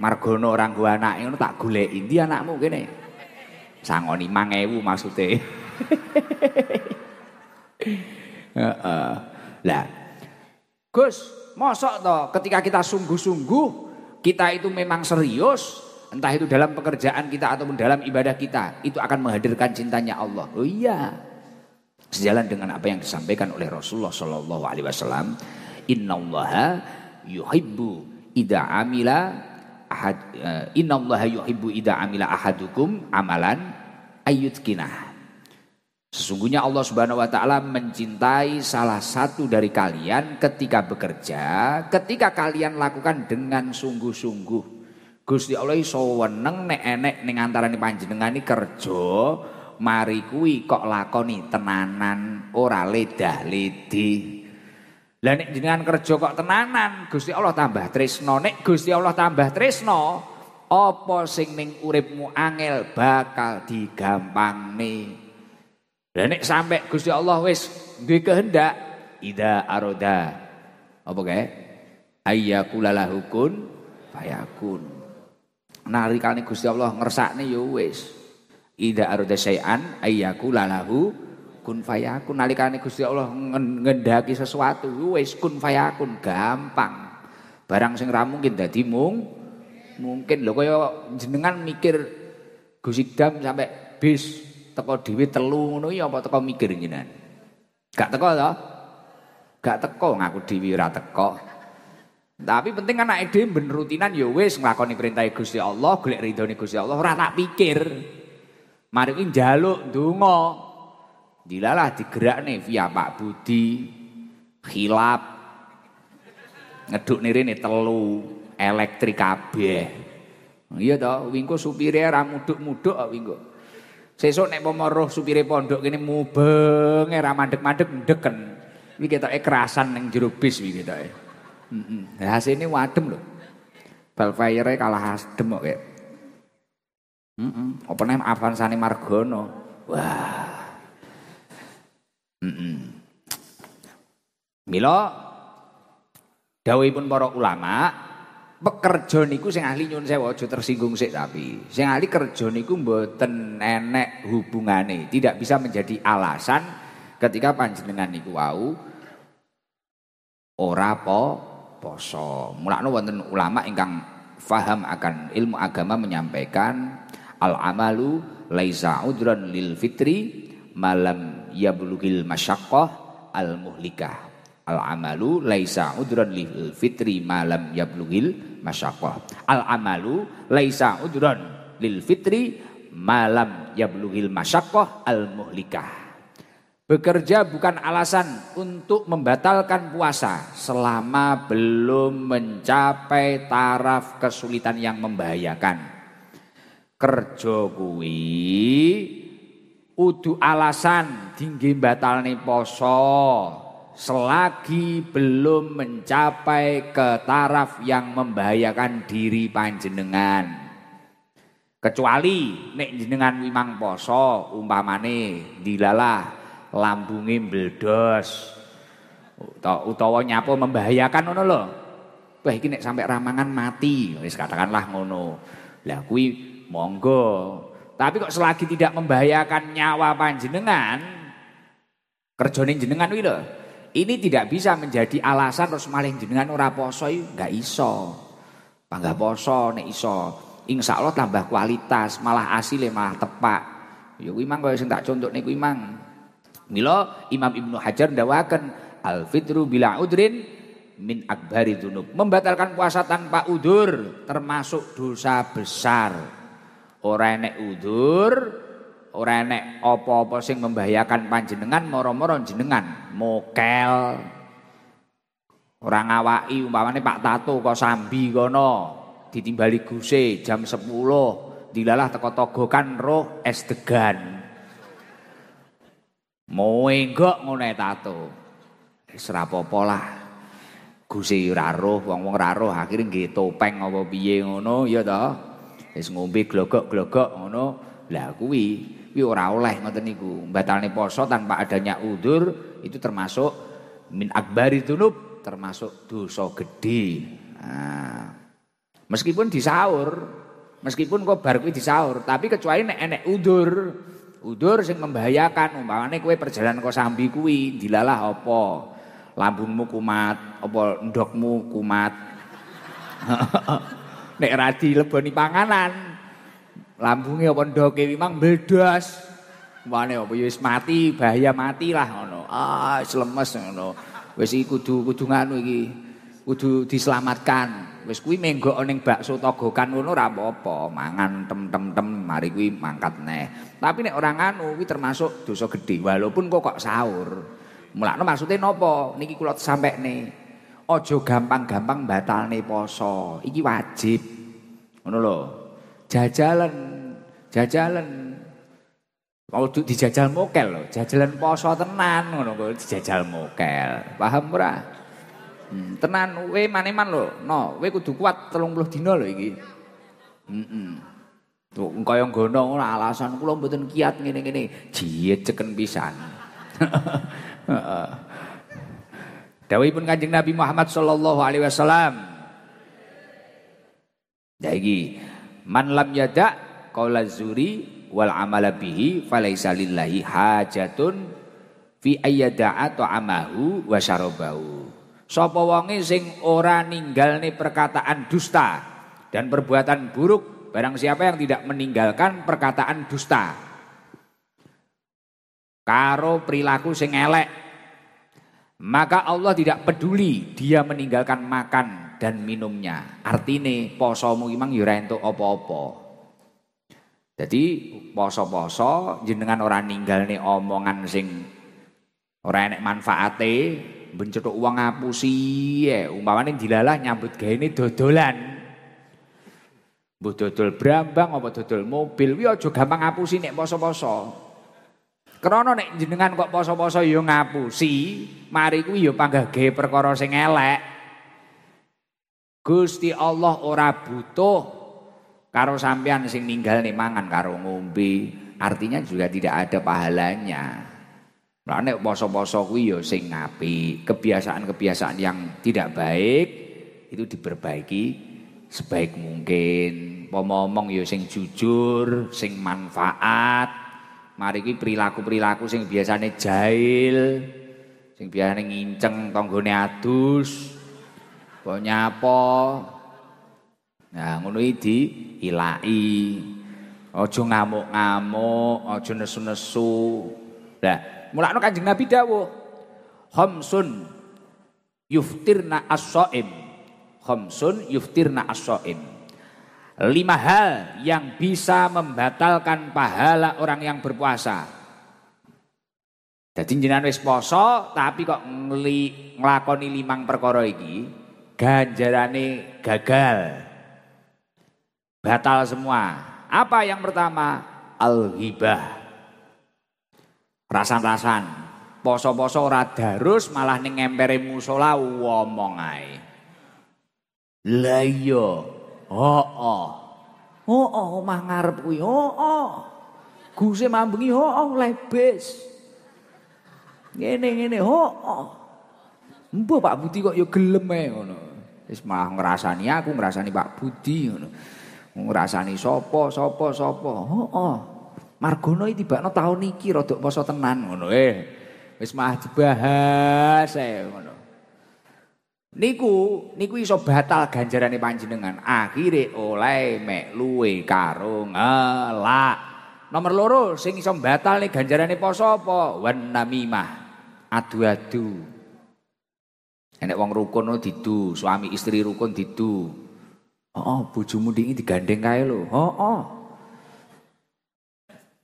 Margono orang gua anake ngono tak goleki. Ndi anakmu kene? Sangoni 5000 maksude. [LAUGHS] Heeh. Lah. Gus, Mosok toh ketika kita sungguh-sungguh kita itu memang serius entah itu dalam pekerjaan kita ataupun dalam ibadah kita itu akan menghadirkan cintanya Allah. Oh iya. Sejalan dengan apa yang disampaikan oleh Rasulullah Shallallahu alaihi wasallam, "Innallaha yuhibbu idza amila ahad uh, innallaha yuhibbu idza amila ahadukum amalan ayyutkinah." Sesungguhnya Allah Subhanahu wa taala mencintai salah satu dari kalian ketika bekerja, ketika kalian lakukan dengan sungguh-sungguh. Gusti Allah iso weneng nek enek ning antarané panjenengan iki kerja, mari kuwi kok lakoni tenanan ora ledah-ledi. Lah nek jenengan kerja kok tenanan, Gusti Allah tambah tresno. Nek Gusti Allah tambah tresno, apa sing ning uripmu angel bakal digampangne. Dan nek sampai Gusti Allah wis duwe kehendak ida aroda apa kae ayyakulalahu kun fayakun. Nalikane Gusti Allah ngersakne ya wis ida aroda syai'an ayyakulalahu kun fayakun. Nalikane Gusti Allah ngendaki sesuatu wis kun fayakun gampang. Barang sing ra mungkin dadi mung mungkin lho kaya jenengan mikir Gusidam sampai bis teko dhewe telu ngono ya apa teko mikir jenengan? Gak teko to? Gak teko ngaku dhewe ora teko. Tapi penting anak dhewe ben rutinan ya wis nglakoni perintah Gusti Allah, golek ridhone Gusti Allah, ora tak pikir. Mari ki njaluk donga. Dilalah digerakne via Pak Budi, khilaf. Ngeduk nirine telu, elektrik kabeh. Iya toh, wingko supire ra muduk-muduk kok wingko. Sesuk nek pomo roh supire pondok kene mubeng ora mandek-mandek ndeken. Iki ketoke kerasan ning jero bis iki ketoke. Heeh. Lah asine wadem lho. Balfire kalah adem kok kayak. Heeh. Apa nek Margono. Wah. Heeh. Mila dawuhipun para ulama pekerja niku sing ahli nyun sewu aja tersinggung sik tapi sing ahli kerja niku mboten enek hubungane tidak bisa menjadi alasan ketika panjenengan niku wau ora po poso mulakno wonten ulama ingkang faham akan ilmu agama menyampaikan al amalu laisa udran lil fitri malam yablugil masyaqqah al muhlikah al amalu laisa udran lil fitri malam yablugil masyaqqah. Al amalu laisa udran lil fitri malam yablugil masyaqqah al muhlikah Bekerja bukan alasan untuk membatalkan puasa selama belum mencapai taraf kesulitan yang membahayakan. Kerja kuwi udu alasan tinggi batalne poso selagi belum mencapai ke taraf yang membahayakan diri panjenengan. Kecuali nek jenengan wimang poso umpamane dilalah lambunge mbledos utawa nyapo membahayakan ngono lho. Wah iki nek sampai ramangan mati, wis katakanlah ngono. Lah kuwi monggo. Tapi kok selagi tidak membahayakan nyawa panjenengan, kerjane jenengan kuwi lho. Ini tidak bisa menjadi alasan terus maling jenengan ora poso enggak iso. Panggah poso nek iso. Insya Allah tambah kualitas, malah hasilnya malah tepak. Ya kuwi mang kaya sing tak contok niku mang. Milo Imam Ibnu Hajar ndawakan al fitru bila udrin min akbari dunub. Membatalkan puasa tanpa udur termasuk dosa besar. Ora enek udur, ora enek apa-apa sing membahayakan panjenengan moro-moro jenengan mokel. Ora ngawaki umpamane Pak Tato kok sambi kono ditimbali guse jam 10 dilalah teko togokan roh es degan. Mau enggak ngono tato. Apa-apa lah. Gusti ora roh, wong-wong ora roh akhire nggih topeng apa ngono ya to. Wis ngombe glogok-glogok ngono. Lah kuwi kuwi ora oleh ngoten niku. Batalne poso tanpa adanya udur itu termasuk min akbari dunub, termasuk dosa gede. Nah, meskipun disaur, meskipun kok bar kuwi disaur, tapi kecuali nek enek udur, Udur sing membahayakan umpamane kowe perjalanan kok sambi kuwi dilalah apa? Lambungmu kumat, apa ndokmu kumat. [LAUGHS] Nek ra dileboni panganan, lambungnya apa ndoke memang meledos. Umpamane apa ya wis mati, bahaya mati lah ngono. Ah, wis lemes ngono. Wis iki kudu kudu nganu iki. Kudu diselamatkan. Wis kuwi menggok ning bakso togokan ngono ora apa-apa, mangan tem-tem-tem mari kuwi mangkat neh. Tapi nek orang anu kuwi termasuk dosa gede walaupun kok kok sahur. Mulane maksude napa? Niki kula sampekne. Aja gampang-gampang batalne poso. Iki wajib. Ngono lho. Jajalan, jajalan. Mau dijajal mokel lho, jajalan poso tenan ngono kok dijajal mokel. Paham ora? Hmm, tenan we maneman lho. No, we kudu kuat 30 dina lho iki. Heeh. Tuh kaya ngono ora alasan kula mboten kiat ngene-ngene. Jiet ceken pisan. [LAUGHS] Heeh. Dawuhipun Kanjeng Nabi Muhammad sallallahu alaihi wasallam. Iki man lam yada qaula zuri wal amala bihi falaisa hajatun fi ayyada'a ta'amahu wa syarabahu. Sapa wonge sing ora ninggalne perkataan dusta dan perbuatan buruk barang siapa yang tidak meninggalkan perkataan dusta karo perilaku sing elek maka Allah tidak peduli dia meninggalkan makan dan minumnya. Artine posomu imang yo entuk apa-apa. Jadi poso-poso jenengan ora ninggalne omongan sing ora enek manfaate bencetuk uang ngapusi ya. Umpamane dilalah nyambut gaene dodolan. Mbah dodol brambang apa dodol mobil kuwi aja gampang ngapusi nek poso-poso. Krana nek jenengan kok poso-poso ya ngapusi, mari kuwi ya panggah gawe perkara sing elek. Gusti Allah ora butuh karo sampean sing ninggal nih mangan karo ngombe. Artinya juga tidak ada pahalanya. Lah nek poso-poso kuwi ya sing apik, kebiasaan-kebiasaan yang tidak baik itu diperbaiki sebaik mungkin. Pomomong ya sing jujur, sing manfaat. Mari kuwi perilaku-perilaku sing biasane jahil, sing biasane nginceng tanggane adus. Apa nyapa. Nah, ngono iki ilai. Aja ngamuk-ngamuk, aja nesu-nesu. Lah, mulakno Kanjeng Nabi dawuh, "Khamsun yuftirna as-shaim." Khamsun yuftirna as-shaim. Lima hal yang bisa membatalkan pahala orang yang berpuasa. Jadi jenengan wis poso tapi kok ngli, nglakoni limang perkara iki ganjarane gagal. Batal semua. Apa yang pertama? Al-ghibah. Rasan-rasan. Poso-poso ora darus malah ning ngempere musala ngomong ae. Lah iya. Oh, oh. Oh, oh, omah ngarep kuwi. Oh, oh. Guse mambengi, oh, oh, lebes. Ngene ngene, oh. Mbok Pak Budi kok ya gelem ae ngono. Wis malah ngrasani aku, ngrasani Pak Budi ngono. Ngrasani sapa, sapa, sapa. Oh. Margono iki tibakno taun iki rada poso tenan ngono eh. Wis malah dibahas ae ngono. Niku niku iso batal ganjarane panjenengan. Akhire oleh mek luwe karo ngelak. Nomor loro sing iso batal nih ganjarane poso apa? Wan namimah. Adu-adu. Enek wong rukun didu, suami istri rukun didu. Oh, oh bojomu dingi digandeng kae lho. Oh, oh.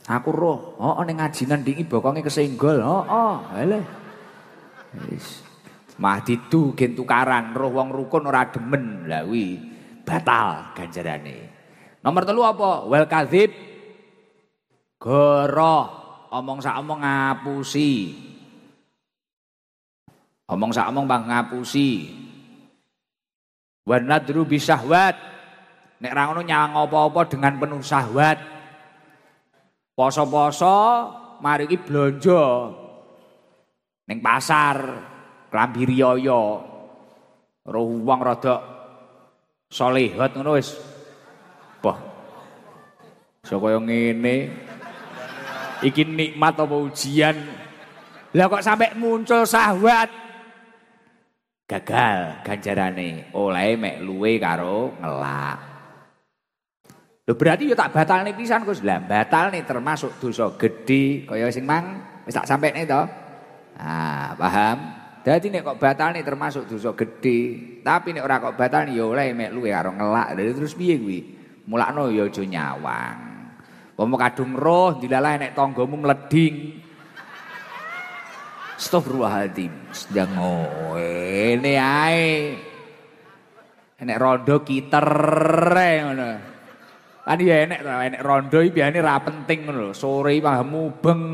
Aku roh, oh, oh ning ngajinan dingi bokonge kesenggol. Oh, oh. Hele. Wis. Mah didu gen tukaran, roh wong rukun ora demen. Lah batal ganjarane. Nomor telu apa? Wal kadzib. Goroh, omong sak omong ngapusi. Omong sak omong bang ngapusi. Wa nadru bisahwat. Nek ra ngono nyawang apa-apa dengan penuh syahwat. Poso-poso mari iki blonjo ning pasar klambi riyaya. Roh wong rada salehot ngono wis. Wah. So kaya ngene. Iki nikmat apa ujian? Lah kok sampai muncul syahwat? Gagal ganjarane. Oleh mek luwe karo ngelak. Lho berarti ya tak batal nih pisan Gus. Lah nih termasuk dosa gede kaya sing mang wis tak sampekne to. Ah, paham? Dadi nek kok batal nih termasuk dosa gede, tapi nek ora kok batal nih ya oleh mek luwe karo ngelak. Dari terus piye kuwi? Mulakno ya aja nyawang. Pomo kadung roh dilalah nek tanggamu mleding. Astagfirullahaladzim. Sedang ngene ae. Enek rondo kiter ngono. Kan ya enek rondo iki biasane ra penting. Sore iki mubeng.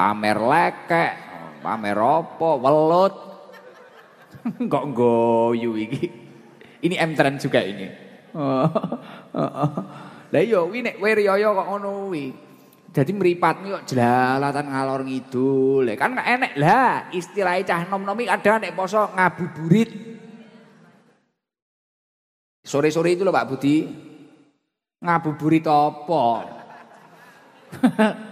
Pamer lekek, pamer apa, welut. [LAUGHS] Kok nggoyu iki. Ini M trend juga ini. [LAUGHS] Lah iya kuwi nek wiriyaya kok ngono kuwi. Jadi mripatmu kok jelalatan ngalor ngidul. Kan gak enek lah istilah cah nom-nom iki ada nek poso ngabuburit. Sore-sore itu loh Pak Budi. Ngabuburit apa? [LAUGHS]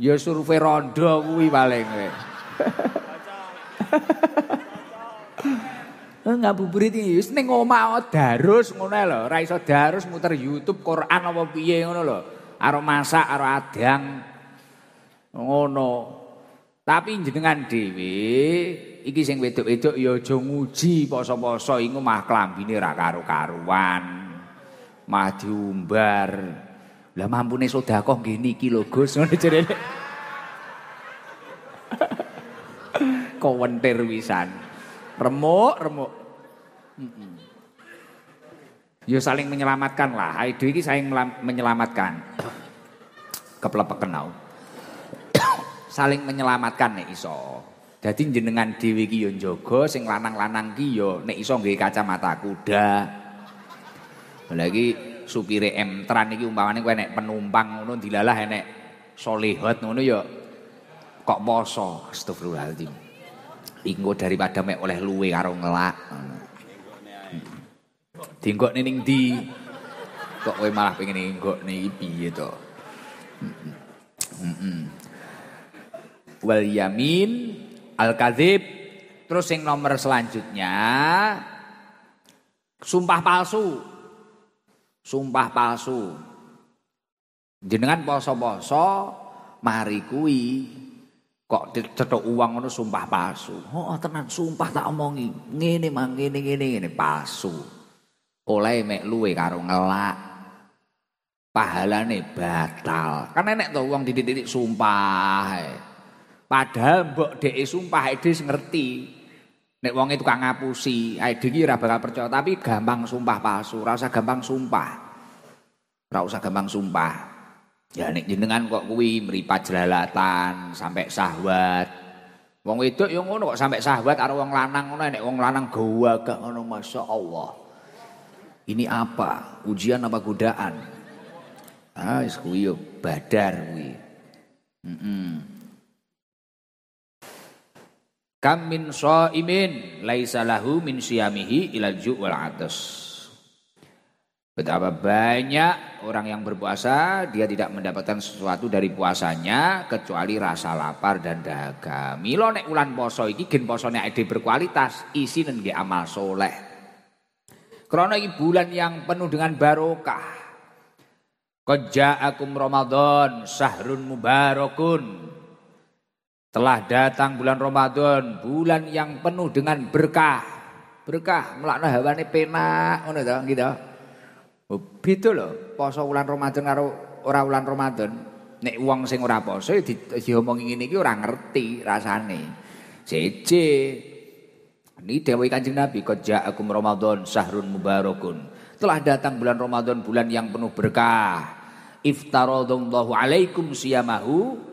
ya survei rondo kuwi paling kowe. ngabuburit iki wis ning omah darus ngono lho, ora iso darus muter YouTube Quran apa piye ngono lho. Aro masak, aro adang. Ngono. Tapi jenengan dhewe iki sing wedok-wedok ya aja nguji poso-poso iku mah klambine ra karo-karuan. Mah diumbar. Lah mampune sedekah nggih niki lho Gus [LAUGHS] ngono jarene. Kawentir wisan. Remuk, remuk. Mm Ya saling menyelamatkan lah. Aidu ini saling menyelamatkan. Keplepak kenal. [COUGHS] saling menyelamatkan nek iso. Jadi jenengan dewi ki yo njogo sing lanang-lanang ki yo nek iso nggih kacamata kuda. Lagi supire Emtran iki umpamane kowe nek penumpang ngono dilalah enek solehot ngono yo kok poso. Astagfirullahaladzim. Inggo daripada mek oleh luwe karo ngelak. Dinggok ning kok kowe malah pengen ninggok nih piye to. Wal yamin al kadzib terus yang nomor selanjutnya Sumpah palsu. Sumpah palsu. Jenengan poso-poso mari kok cetok uang ngono sumpah palsu. Oh tenan sumpah tak omongi. Ngene mang ngene ngene ngene palsu. Oleh mek luwe karo ngelak. Pahalane batal. Kan enek to wong titik-titik sumpah. Padahal mbok dhek sumpah dhek ngerti. Nek wong itu kang ngapusi, ae iki ora bakal percaya, tapi gampang sumpah palsu, ora usah gampang sumpah. Ora usah gampang sumpah. Ya nek jenengan kok kuwi mripat jelalatan sampai sahwat. Wong wedok ya ngono kok sampai sahwat karo wong lanang ngono nek wong lanang gawa gak ngono masyaallah. Ini apa? Ujian apa godaan? Ah, wis kuwi yo badar kuwi. Heeh. Mm -mm. Kam min shaimin laisa lahu min siyamihi ilal ju' wal atas. Betapa banyak orang yang berpuasa dia tidak mendapatkan sesuatu dari puasanya kecuali rasa lapar dan dahaga. Milo nek ulan poso iki gen posone ade berkualitas, isi nggih amal soleh. Karena ini bulan yang penuh dengan barokah. Qad Ramadan sahrun mubarakun telah datang bulan Ramadan, bulan yang penuh dengan berkah. Berkah, melakna hawane penak ngono to, gitu. Oh, beda lho, poso bulan Ramadan karo ora bulan Ramadan. Nek wong sing ora poso ya di, diomongi ngene iki ora ngerti rasane. Jeje. Ini dewa Kanjeng Nabi, qad ja'akum Ramadan sahrun mubarakun. Telah datang bulan Ramadan, bulan yang penuh berkah. Iftaradallahu alaikum siyamahu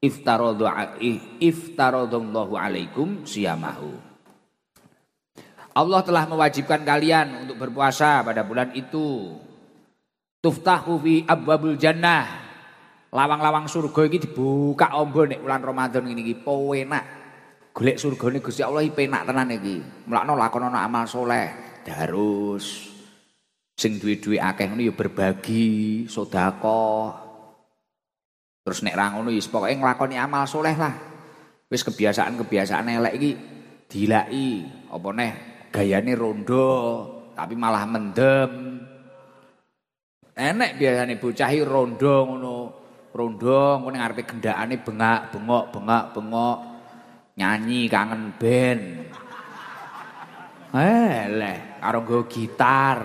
iftaradallahu alaikum siyamahu. Allah telah mewajibkan kalian untuk berpuasa pada bulan itu. Tuftahu fi abwabul jannah. Lawang-lawang surga ini dibuka ombo nek bulan Ramadan ini iki penak. Golek surgane Gusti Allah iki penak tenan iki. Mulakno lakonono amal soleh, darus. Sing duwe-duwe akeh ngono ya berbagi, sedekah, Terus nek ra ngono wis pokoke nglakoni amal soleh lah. Wis kebiasaan-kebiasaan elek iki dilaki apa neh gayane rondo tapi malah mendem. Enek biasane bocah rondo ngono. Rondo ngono ngarepe gendakane bengak, bengok, bengak, bengok. Nyanyi kangen band. Eh, leh, karo nggo gitar.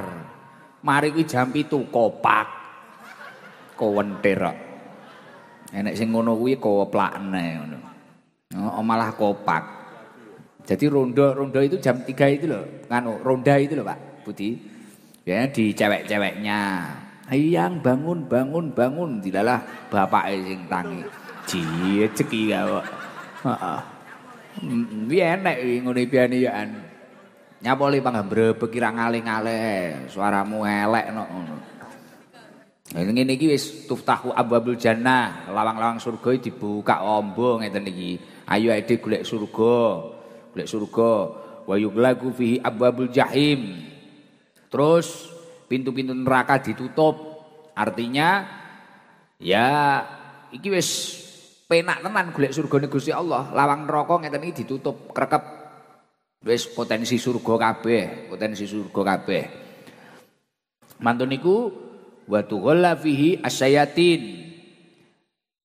Mari kuwi jam 7 kopak. Kowentir kok. Enek sing ngono kuwi koplakne ngono. Oh, malah kopak. Jadi rondo itu jam 3 itu loh, nganu ronda itu loh Pak Budi. Ya di cewek-ceweknya. Ayang bangun bangun bangun dilalah bapak sing tangi. Cie ceki kok. Heeh. Wi enek ngono piane ya an. Nyapoli panggambre bekira ngale-ngale, suaramu elek ngono. Nah, ngene iki wis tuftahu abwabul jannah, lawang-lawang surga dibuka ombo ngeten iki. Ayo ade golek surga. Golek surga. Wa yuglagu fihi abwabul jahim. Terus pintu-pintu neraka ditutup. Artinya ya iki wis penak tenan golek surgane Gusti Allah. Lawang neraka ngeten iki ditutup krekep. Wis potensi surga kabeh, potensi surga kabeh. Mantun niku wa tughalla fihi asyayatin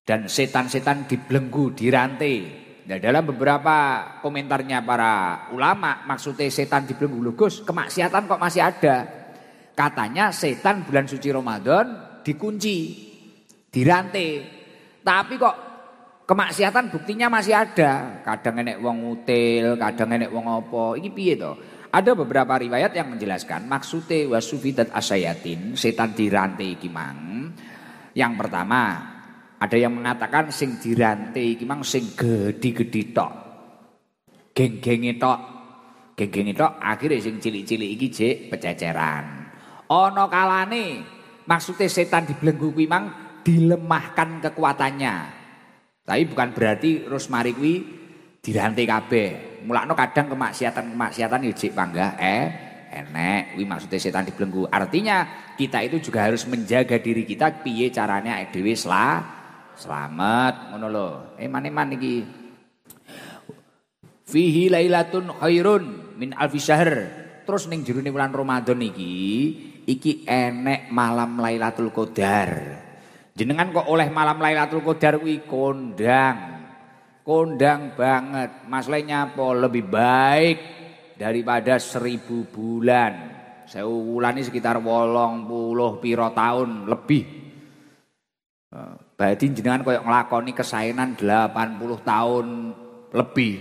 dan setan-setan dibelenggu, dirantai. Nah, dalam beberapa komentarnya para ulama, maksudnya setan dibelenggu lugus, kemaksiatan kok masih ada. Katanya setan bulan suci Ramadan dikunci, dirantai. Tapi kok kemaksiatan buktinya masih ada. Kadang enek wong util, kadang enek wong apa. Ini piye toh? Ada beberapa riwayat yang menjelaskan maksudnya wasufidat asayatin setan dirantai kimang. Yang pertama ada yang mengatakan sing dirantai kimang sing gedi-gedi tok. Geng-geng tok. Geng-geng tok akhirnya sing cilik-cilik iki jek pececeran. Ono kalane maksudnya setan dibelenggu kimang dilemahkan kekuatannya. Tapi bukan berarti Rosmari kuwi dirantai kabeh mulakno kadang kemaksiatan-kemaksiatan ya jek panggah eh enek kuwi maksudnya setan dibelenggu. Artinya kita itu juga harus menjaga diri kita piye caranya dhewe sela selamat ngono lho. Eman-eman iki. Fihi lailatun khairun min alfi syahr. terus ning jerone bulan Ramadan iki iki enek malam Lailatul Qadar. Jenengan kok oleh malam Lailatul Qadar kuwi kondang. Kondang banget. Masalahnya apa? Lebih baik daripada seribu bulan. Saya ini sekitar wolong puluh piro tahun lebih. Eh, berarti jenengan koyok ngelakoni kesainan 80 tahun lebih.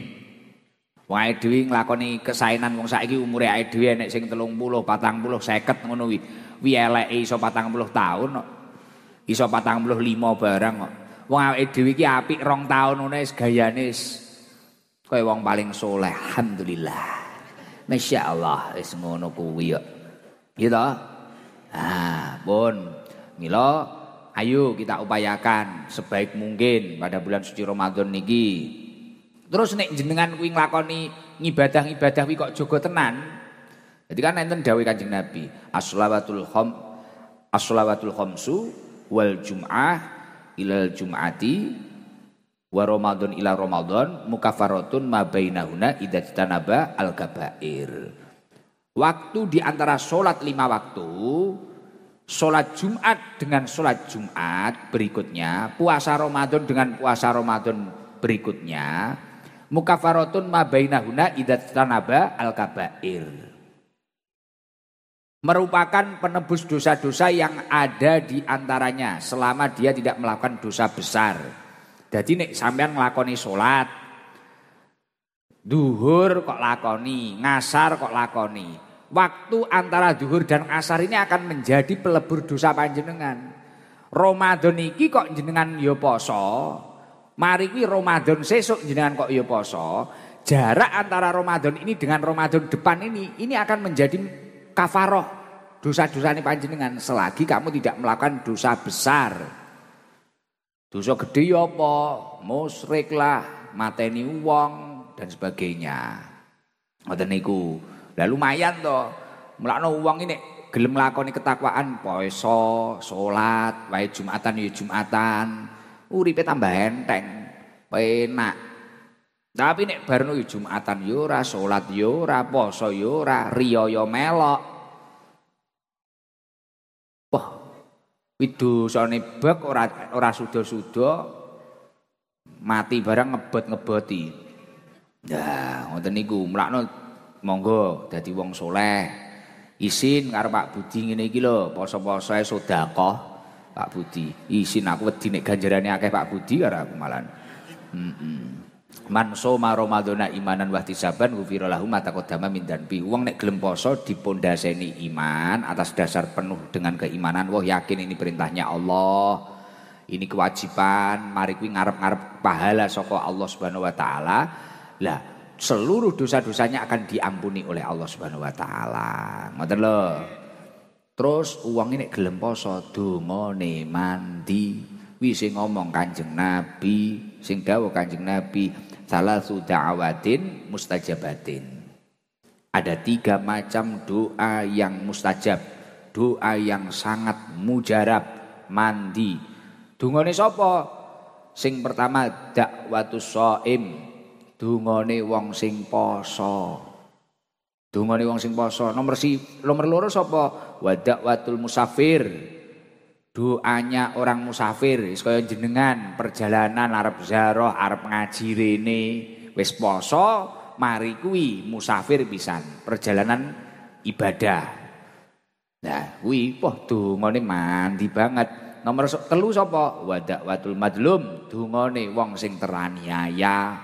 Wong awake dhewe nglakoni kesainan wong saiki umure awake dhewe nek sing 30, 40, 50 ngono kuwi. Wi eleke iso 40 tahun. Iso 45 barang kok. Wong awake dhewe iki apik rong taun ngene wis gayane kaya wong paling soleh. Alhamdulillah. Masya Allah wis ngono kuwi kok. Gitu. Ah, pun milo ayo kita upayakan sebaik mungkin pada bulan suci Ramadan niki Terus nek jenengan kuwi nglakoni ngibadah-ngibadah kuwi kok jogo tenan. Jadi kan enten dawuh Kanjeng Nabi, as-shalawatul kham as-shalawatul khamsu wal jum'ah ilal jum'ati wa ramadan ila ramadan mukafaratun ma bainahuna idza tanaba al kabair. Waktu di antara sholat lima waktu, sholat Jumat dengan sholat Jumat berikutnya, puasa Ramadan dengan puasa Ramadan berikutnya, mukafaratun ma bainahuna idat tanaba al kabair merupakan penebus dosa-dosa yang ada di antaranya selama dia tidak melakukan dosa besar. Jadi nek sampean nglakoni salat duhur kok lakoni, ngasar kok lakoni. Waktu antara duhur dan asar ini akan menjadi pelebur dosa panjenengan. Ramadan iki kok jenengan ya poso, Mari kuwi Ramadan sesuk jenengan kok ya poso. Jarak antara Ramadan ini dengan Ramadan depan ini ini akan menjadi kafaroh dosa-dosa ini panjenengan selagi kamu tidak melakukan dosa besar. Dosa gede ya apa? Musrik lah, mateni uang dan sebagainya. Ngoten niku. Lah lumayan to. Mulakno uang ini gelem lakoni ketakwaan poso, salat, wae Jumatan ya Jumatan uripe tambah enteng, penak. Tapi nek barno yo Jumatan yo ora, salat yo ora, poso yo ora, riya yo melok. Wah, widosane bek ora ora suda-suda mati barang ngebot-ngeboti. Nah, ngoten niku, mlakno monggo dadi wong soleh. Isin karo Pak Budi ngene iki lho, poso-posoe sedekah. Pak Budi. Isin aku wedi nek ganjarane akeh Pak Budi karo aku malan. Heeh. Man soma Ramadhana imanan wa tisaban ghufira lahu ma taqaddama min danbi. Wong nek gelem poso dipondaseni iman atas dasar penuh dengan keimanan. Wah yakin ini perintahnya Allah. Ini kewajiban, mari kuwi ngarep-ngarep pahala saka Allah Subhanahu wa taala. Lah, seluruh dosa-dosanya akan diampuni oleh Allah Subhanahu wa taala. Ngoten lho. Terus uang ini gelem poso dongane mandi. Wi sing ngomong Kanjeng Nabi, sing dawuh Kanjeng Nabi, salah da'awatin mustajabatin. Ada tiga macam doa yang mustajab, doa yang sangat mujarab, mandi. Dungane sapa? Sing pertama dakwatus shaim, dungane wong sing poso. Dungane wong sing poso. Nomor si nomor loro sapa? Wadakwatul musafir. Doanya orang musafir, kaya jenengan perjalanan arep zaroh, arep ngaji rene, wis poso, mari kuwi musafir pisan, perjalanan ibadah. Nah, kuwi poh dungane mandi banget. Nomor telu sapa? Wadakwatul madlum, dungane wong sing teraniaya.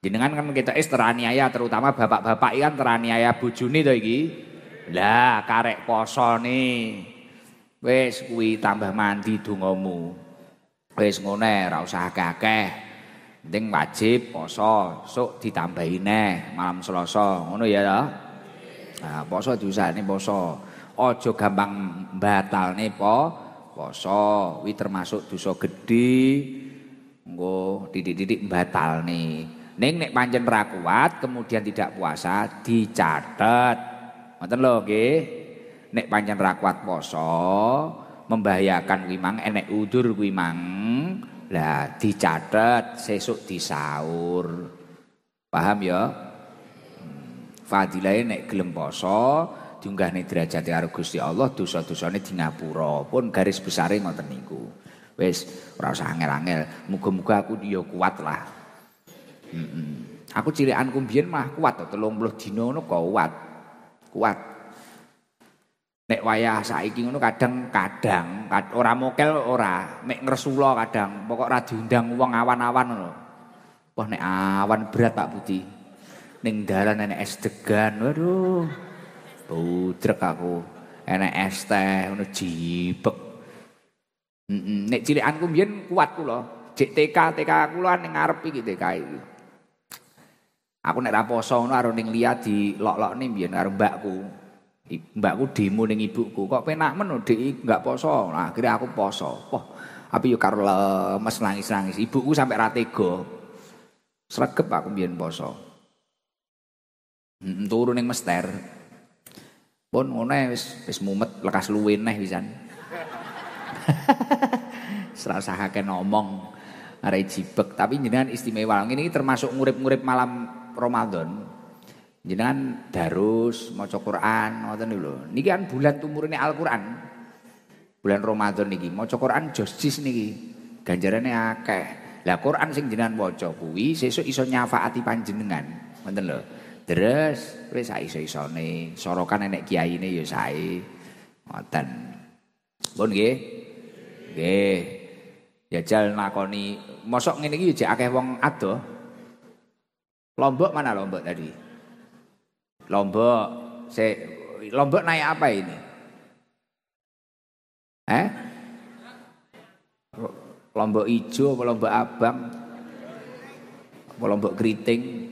Jenengan kan kita is teraniaya terutama bapak-bapak kan teraniaya bojone to iki. Lah karek posone. Wis kuwi tambah mandi dongamu. Wis ngene ora usah akeh-akeh. Wajib poso, sok ditambahi neh malam Selasa. Ngono ya ta? Nah, poso diusahane poso. Aja gampang batalne po poso. Kuwi termasuk dosa gedhe. Engko titik-titik batalne. Neng nek panjen ra kuat kemudian tidak puasa dicatat. Ngoten lho nggih. Nek panjen ra kuat poso membahayakan kuwi mang enek udur kuwi mang. Lah dicatat sesuk disaur. Paham ya? fadilahe nek gelem poso diunggahne derajat karo Gusti Allah dosa-dosane di ngapura pun garis besare ngoten niku wis ora usah angel-angel muga-muga aku yo kuat lah mm aku cilikanku mbiyen mah kuat to 30 dina ngono kuat kuat nek wayah saiki ngono kadang-kadang ora mokel ora. Mek ngresula kadang pokok ra diundang wong awan-awan ngono wah nek awan berat Pak Budi. Ning dalan enek es degan waduh. Budrek aku. Enek es teh ngono jibek. Nek cilikanku mbiyen kuat kula. Cek TK TK kula ning ngarep iki TK iki. Aku nek ra poso ngono karo ning liya di lok-lokne mbiyen karo mbakku mbakku demo ning ibuku kok penak men dik enggak poso nah akhirnya aku poso wah tapi yo karo lemes nangis-nangis ibuku sampai ra tega sregep aku mbiyen poso turun ning mester. Pun ngono wis wis mumet lekas luwe neh pisan. [LAUGHS] Serasa kakek ngomong arek jibek, tapi jenengan istimewa. Ini termasuk ngurip-ngurip malam Ramadan. Jenengan darus maca Quran ngoten lho. Niki kan bulan tumurine Al-Qur'an. Bulan Ramadan niki maca Quran josjis niki. Ganjarane akeh. Lah Quran sing jenengan waca kuwi sesuk iso nyafaati panjenengan. Ngoten lho. Terus wis sak iso-isone, sorokan enek kiyaine ya sae. Ngoten. Pun nggih. Nggih. Jajal nakoni, mosok ngene iki jek akeh wong ado. Lombok mana Lombok tadi? Lombok. Se Lombok naik apa ini? Eh? Lombok hijau, lombok abang, lombok keriting.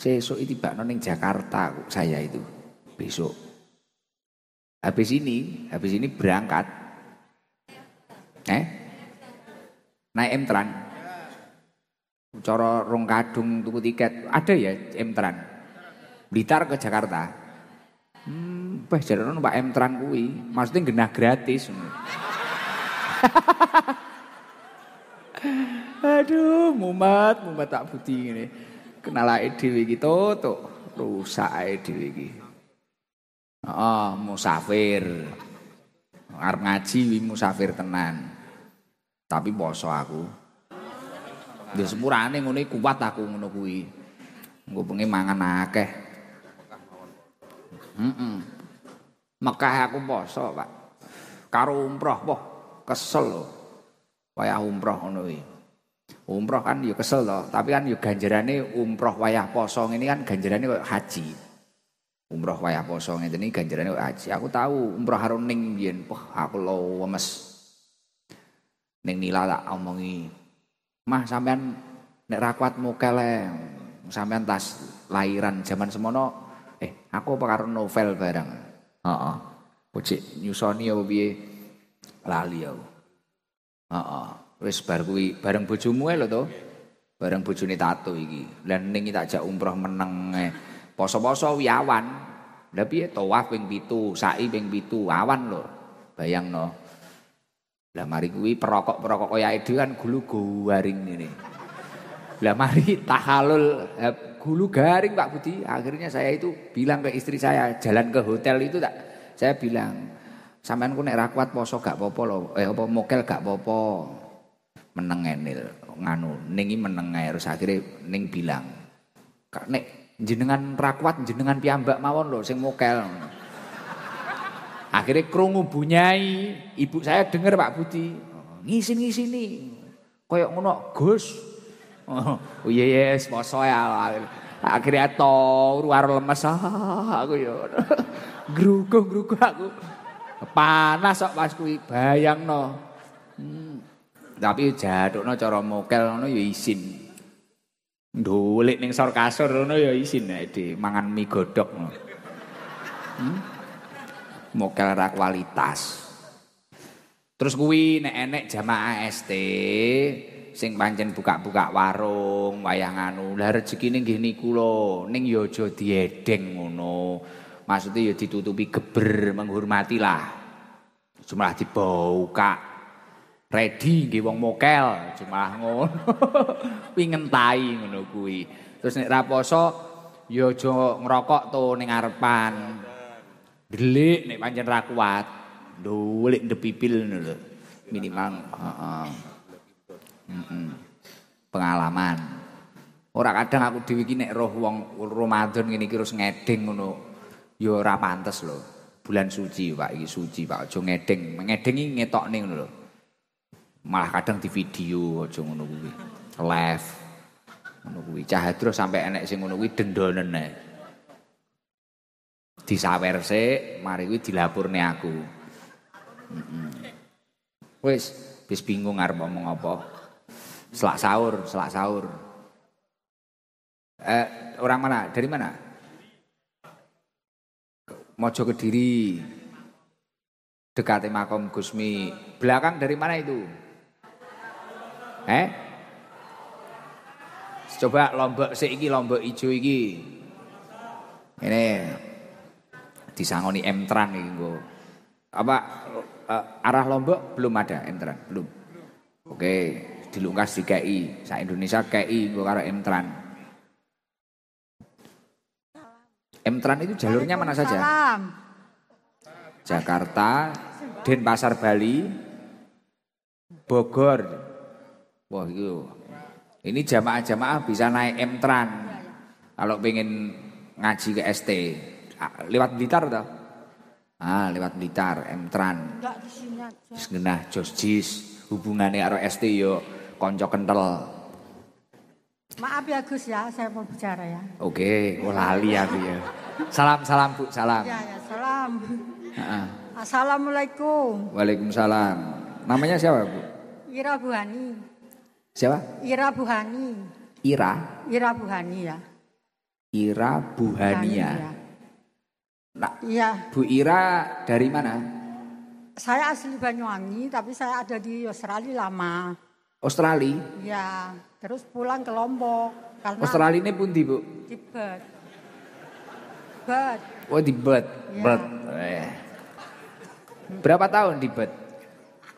Sesuk itu tiba ning Jakarta saya itu besok. Habis ini, habis ini berangkat. Eh? Naik Emtran. Cara rong kadung tuku tiket. Ada ya Emtran. Blitar ke Jakarta. Hmm, bah jalan Pak Emtran kuwi, maksudnya genah gratis. [LAUGHS] Aduh, mumat, mumat tak putih ini kenalake dhewe iki tutuk rusake dhewe iki heeh musafir arep ngaji wi musafir tenan tapi poso aku. Ya sepurane ngene kuat aku ngono kuwi. Engko pengen mangan akeh. Heeh Mekah aku poso Pak. Karo umroh poh kesel lho wayah umroh ngono kuwi. Umroh kan ya kesel loh, tapi kan ya ganjarane umroh wayah poso ini kan ganjarane kok haji. Umroh wayah poso ini ganjarane kok haji. Aku tahu umroh harun ning biyen, wah aku wemes. Ning nila tak omongi. Mah sampean nek ra kuat mukele, sampean tas lahiran zaman semono eh aku apa karo novel bareng. Heeh. Pucik nyusoni apa piye? Lali aku. Heeh. Wis bar kuwi bareng bojomu lho to. Bareng bojone tato iki. Lan ning tak jak umroh meneng Poso-poso wi awan. Lah piye tawaf ping 7, sa'i ping 7, awan lho. Bayangno. Lah mari kuwi perokok-perokok kaya dhewe kan gulu garing ngene. Lah mari [LAUGHS] tahalul gulu garing Pak Budi. Akhirnya saya itu bilang ke istri saya jalan ke hotel itu tak saya bilang sampean ku nek ra kuat poso gak apa-apa. Eh apa mokel gak apa-apa meneng enil nganu ningi meneng terus akhirnya ning bilang nek jenengan rakwat jenengan piambak mawon lho sing mokel akhirnya krungu bunyai. Ibu saya dengar Pak Budi. Ngisin ngisini koyok ngono Gus. Oh iya yes poso ya. Akhirnya to luar lemes. Ah, aku [LAUGHS] yo gruguh gruguh aku. Panas kok pas kuwi bayangno. Hmm. Tapi jadukno cara mokel ngono ya isin. Ndolik ning sor kasur ngono ya isin di mangan mie godhog ngono. Hmm? Mokel ra kualitas. Terus kuwi nek enek jamaah ST sing pancen buka-buka warung wayah nganu. Lah rezekine nggih niku lho, ning ya aja diedeng ngono. Maksudnya ya ditutupi geber menghormatilah. Cuma dibuka ready nggih wong mokel cuma ngono. [LAUGHS] Kuwi ngentai ngono kuwi. Terus nek ra poso ya aja ngerokok to ning ngarepan. Delik nek pancen ra kuat. Ndulik ndepipil ngono lho. Minimal heeh. Pengalaman. Ora kadang aku dhewe iki nek roh wong Ramadan ngene iki terus ngedeng ngono. Ya ora pantes lho. Bulan suci, Pak, iki suci, Pak. Aja ngedeng. Ngedeng iki ngetokne ngono lho. Malah kadang di video aja ngono kuwi. Live. Ngono kuwi. Cahadro sampai enek sing ngono kuwi dendonen ae. Disawer sik, mari kuwi dilapurne aku. Heeh. Wis, wis bingung arep ngomong apa. Selak sahur, selak sahur. Eh, orang mana? Dari mana? Mojo Kediri. Dekat makom Gusmi. Belakang dari mana itu? Eh? Coba lombok sik iki lombok ijo iki. Ini disangoni Emtran iki nggo. Apa uh, arah Lombok belum ada Emtran, belum. Oke, dilungkas di KI, sa Indonesia KI nggo karo Emtran. Emtran itu jalurnya mana saja? Jakarta, Denpasar Bali, Bogor. Wah, itu. Ini jamaah-jamaah bisa naik Emtran. Kalau pengen ngaji ke ST. Ah, Lewat Blitar toh? Ah, lewat Blitar, Emtran. Enggak di sini aja. Genah hubungannya karo ST yo konco kental. Maaf ya Gus ya, saya mau bicara ya. Oke, oh lali aku ya. Salam salam Bu, salam. Ya ya, salam. Heeh. Assalamualaikum. Waalaikumsalam. Namanya siapa, Bu? Ira Buhani. Siapa? Ira Buhani. Ira. Ira Buhani ya. Ira Buhania. ya. Nah, Iya, Bu Ira dari mana? saya asli Banyuwangi tapi saya ada di Australia lama. Australia. Ya, terus pulang ke Lombok karena Australia ini pun di Bu. Tibet. Tibet. Oh di. Ya. Eh. Berapa tahun di Bud?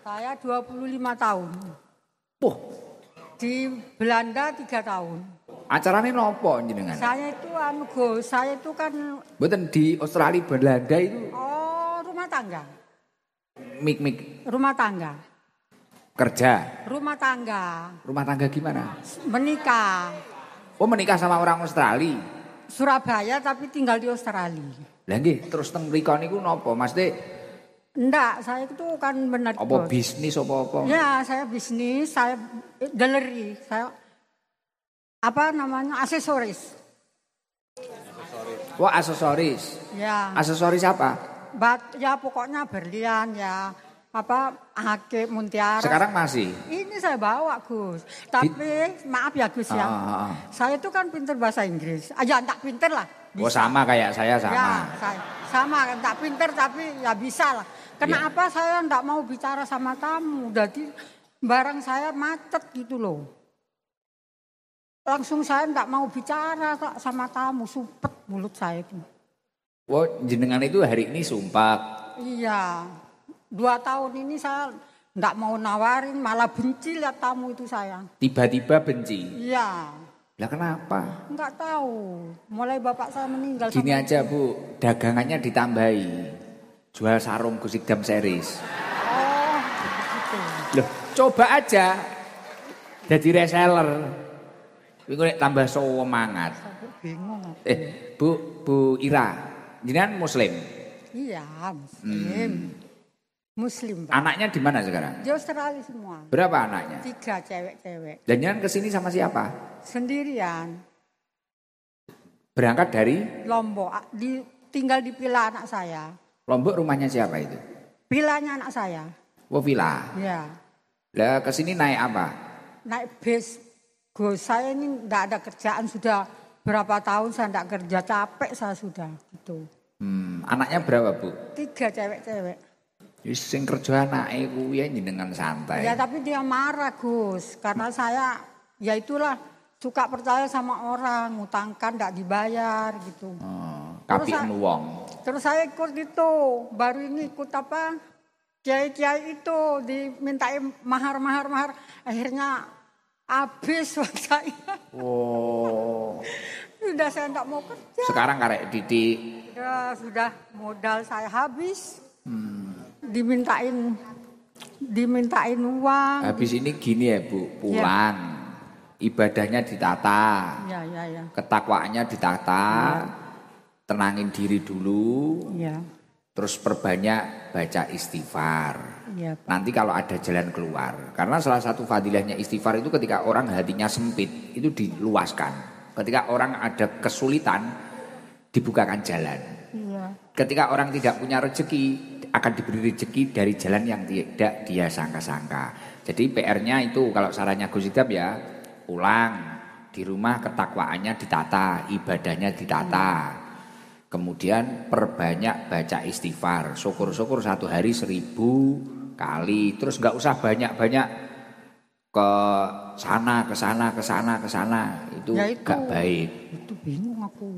Saya 25 tahun. Puh, Di Belanda 3 tahun. Acaranya nopo jenengan? Saya itu anu Gus, saya itu kan Mboten di Australia Belanda itu oh rumah tangga. mik-mik Rumah tangga. kerja. Rumah tangga. Rumah tangga gimana? Menikah. Oh menikah sama orang Australia. Surabaya tapi tinggal di Australia. Lah nggih, terus teng mriko niku napa? Maksudnya Enggak, saya itu kan benar apa Bos. bisnis apa apa? Ya, saya bisnis, saya galeri, saya apa namanya aksesoris. Wah, aksesoris. Ya, Aksesoris apa? bat, ya pokoknya berlian ya apa hake muntiara. Sekarang masih. Ini saya bawa Gus. Tapi maaf ya Gus ya. Ah, ah, ah. Saya itu kan pinter bahasa Inggris. Aja tak pinter lah. Oh sama kayak saya Ya, sama. saya sama tak pinter tapi ya bisa lah. Kenapa saya enggak mau bicara sama tamu? Jadi barang saya macet gitu loh. Langsung saya enggak mau bicara Kak, sama tamu, supet mulut saya itu. Wah, jenengan itu hari ini sumpah. Iya, dua tahun ini saya enggak mau nawarin, malah benci lihat tamu itu saya. Tiba-tiba benci. Iya, Lah kenapa? enggak tahu. Mulai bapak saya meninggal. Gini aja Bu, dagangannya ditambahi. Jual sarung Gusikdam series. Oh, begitu. Loh, coba aja. Jadi reseller. Iku nek tambah semangat. Bingung. aku. Eh, Bu, Bu Ira, jenengan muslim. Iya, muslim. Muslim, Pak. Anaknya di mana sekarang? Di Australia semua. Berapa anaknya? Tiga cewek-cewek. Dan jenengan ke sini sama siapa? Sendirian. Berangkat dari Lombok. Di, tinggal di villa anak saya. Lombok rumahnya siapa itu? Villanya anak saya. Oh villa. Ya. Lah ke sini naik apa? Naik bis. Gus, saya ini enggak ada kerjaan sudah berapa tahun saya enggak kerja. Capek saya sudah. Gitu. Hmm, anaknya berapa bu? Tiga cewek-cewek. Wis sing kerja kuwi ya jenengan santai. Ya tapi dia marah Gus. Karena saya ya itulah suka percaya sama orang. Ngutangkan enggak dibayar gitu. Oh, Terus kapi saya- wong. Terus saya ikut itu, baru ini ikut apa? kiai-kiai itu dimintai mahar-mahar mahar akhirnya habis [LAUGHS] uang saya. Oh. Sudah saya tidak mau kerja. Sekarang karek didik. Sudah, sudah modal saya habis. Dimintain dimintain uang. Habis ini gini ya Bu, pulang. Ibadahnya ditata. Ya, ya, ya. Ketakwaannya ditata. Tenangin diri dulu. Ya, Terus perbanyak baca istighfar. Ya, Pak. Nanti kalau ada jalan keluar. Karena salah satu fadilahnya istighfar itu ketika orang hatinya sempit, itu diluaskan. Ketika orang ada kesulitan, dibukakan jalan. Iya. Ketika orang tidak punya rezeki, akan diberi rezeki dari jalan yang tidak dia sangka-sangka. Jadi PR-nya itu kalau sarannya Gus Idam ya, pulang di rumah ketakwaannya ditata, ibadahnya ditata. Kemudian perbanyak baca istighfar, syukur-syukur satu hari seribu kali. Terus nggak usah banyak-banyak ke sana, ke sana, ke sana, ke sana. Itu Ya itu. nggak baik. Itu bingung aku.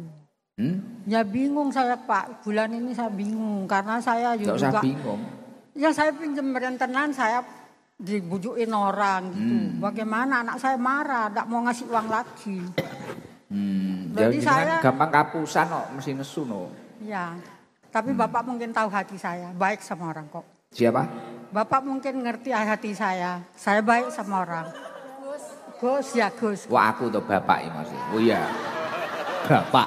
Hmm? Ya bingung saya Pak, bulan ini saya bingung karena saya juga usah bingung. ya saya pinjam rentenan saya dibujukin orang gitu. Hmm. Bagaimana anak saya marah, tidak mau ngasih uang lagi. Hmm, Berarti jadi kan saya- gampang kapusan kok, mesti nesu no. Ya, tapi Hmm. Bapak mungkin tahu hati saya, baik sama orang kok. Siapa? Bapak mungkin ngerti hati saya, saya baik sama orang. Gus, ya Gus. Wah aku tuh bapak ini masih. Oh iya. Bapak.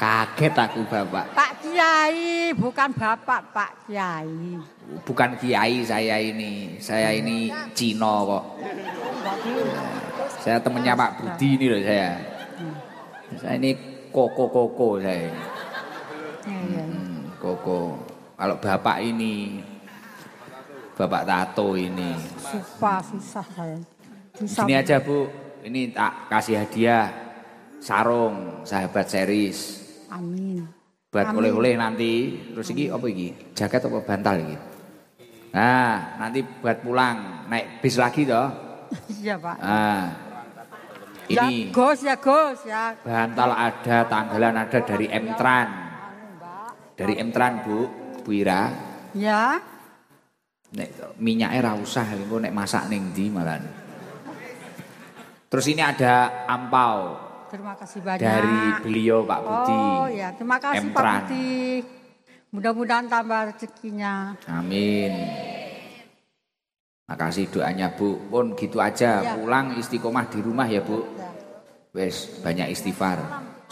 Kaget aku bapak. Pak Kiai, bukan Bapak, Pak Kiai. Bukan kiai saya ini. Saya ini Cino kok. Saya temennya Pak Budi ini loh saya. Saya ini koko-koko saya. Ya, ya. Hmm, koko. Kalau bapak ini. Bapak Tato ini. Susah, susah. Susah. Sini aja bu, ini tak kasih hadiah sarung sahabat series Amin. buat Amin. oleh-oleh nanti. Terus iki apa iki? Jaket apa bantal iki? Nah, nanti buat pulang naik bis lagi toh. Iya Pak. Nah, Ya ini Gus, ya Gus, ya. bantal ada, tanggalan ada dari Emtran. Dari Emtran bu, Bu Ira. Ya, Nek minyaknya ra usah, engko nek masak ning ndi malan. Terus ini ada ampau terima kasih banyak. dari beliau Pak Budi. Oh ya, terima kasih Pak Emtran. Budi. Mudah-mudahan tambah rezekinya. Amin. Makasih doanya Bu. Pun gitu aja, Ya. pulang istiqomah di rumah ya Bu. Ya. Wes banyak istighfar,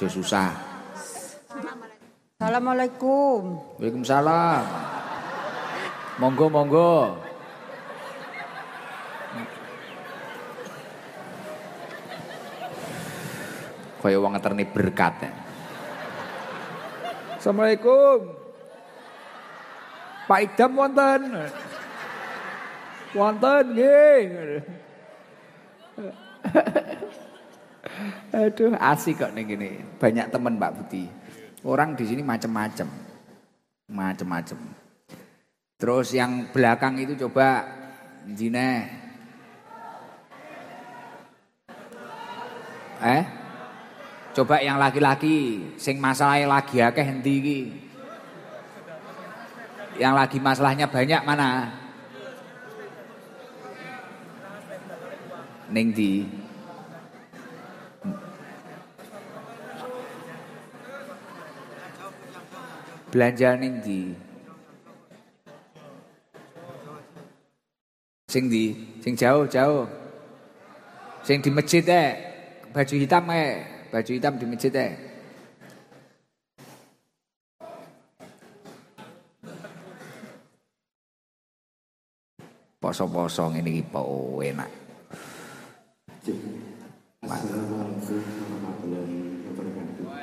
jo susah. Assalamualaikum. Waalaikumsalam. Monggo monggo. Kaya wong ngeterni berkat ya. Assalamualaikum. Pak Idam wonten. Wonten nggih. Aduh, asik kok ning gini. Banyak temen Pak Budi. Orang di sini macem-macem. Macem-macem. Terus yang belakang itu coba Jine. Eh? Coba yang laki-laki sing masalahnya lagi akeh endi iki? Yang lagi masalahnya banyak mana? Ning di belanja ning di sing di sing jauh jauh. Sing di masjid eh. Baju hitam eh. Baju hitam di masjid eh. Poso-poso ngene iki po enak.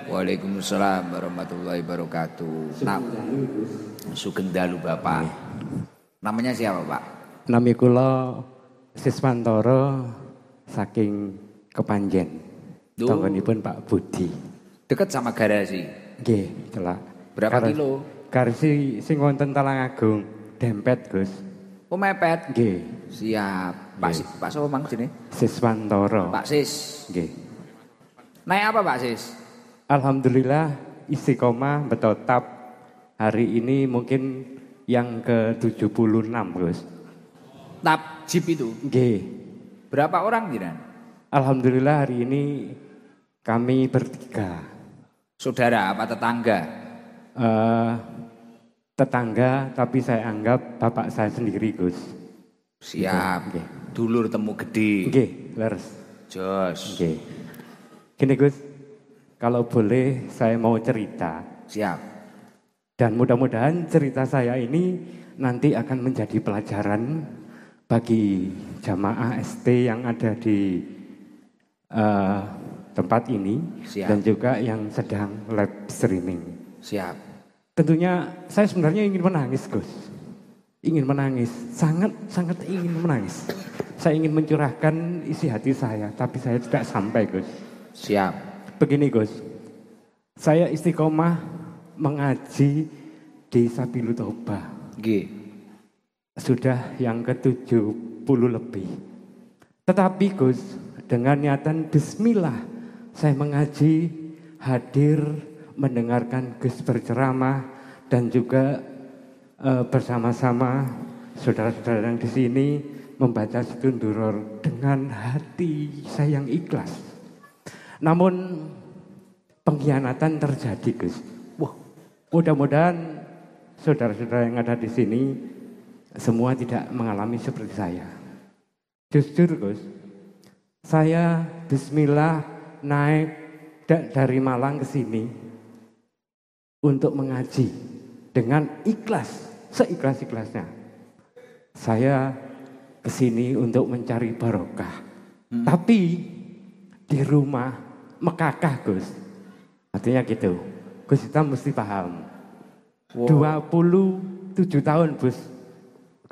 Waalaikumsalam warahmatullahi wabarakatuh. Nah, Sugeng dalu Bapak. Namanya siapa Pak? Nami kula Siswantoro saking Kepanjen. Tanggonipun Pak Budi. Dekat sama garasi. Nggih, celak. Berapa Garasi- kilo? Garasi sing wonten Talangagung, dempet, Gus. Oh mepet. Nggih, Siap. Pak Si- Pak Sopo mang sini. Siswantoro. Pak Sis. Nggih. Naik apa Pak Sis? Alhamdulillah istiqomah betotap hari ini mungkin yang ke-76, Gus. Tab jeep itu. Nggih. Berapa orang jiran? Alhamdulillah hari ini kami bertiga. Saudara apa tetangga? Eh, tetangga tapi saya anggap bapak saya sendiri, Gus. Siap. Nggih. Dulur temu gede. Nggih, leres. Jos. Oke. Gini Gus, kalau boleh saya mau cerita. Siap. Dan mudah-mudahan cerita saya ini nanti akan menjadi pelajaran bagi jamaah ST yang ada di eh, tempat ini Siap. dan juga yang sedang live streaming. Siap. Tentunya saya sebenarnya ingin menangis Gus. Ingin menangis, sangat sangat ingin menangis. Saya ingin mencurahkan isi hati saya, tapi saya tidak sampai Gus. Siap. Begini Gus, saya istiqomah mengaji di Sabilu Toba. Nggih. Sudah yang ke-70 lebih. Tetapi Gus, dengan niatan bismillah, saya mengaji, hadir, mendengarkan Gus berceramah, dan juga eh, bersama-sama saudara-saudara yang di sini membaca Situnduror dengan hati saya yang ikhlas. Namun pengkhianatan terjadi, Gus. Wah, mudah-mudahan saudara-saudara yang ada di sini semua tidak mengalami seperti saya. Jujur, Gus, saya Bismillah naik da- dari Malang ke sini untuk mengaji dengan ikhlas, seikhlas-ikhlasnya. Saya ke sini untuk mencari barokah. Tapi di rumah mekakah Gus. Artinya gitu. Gus kita mesti paham. 27 tahun Gus.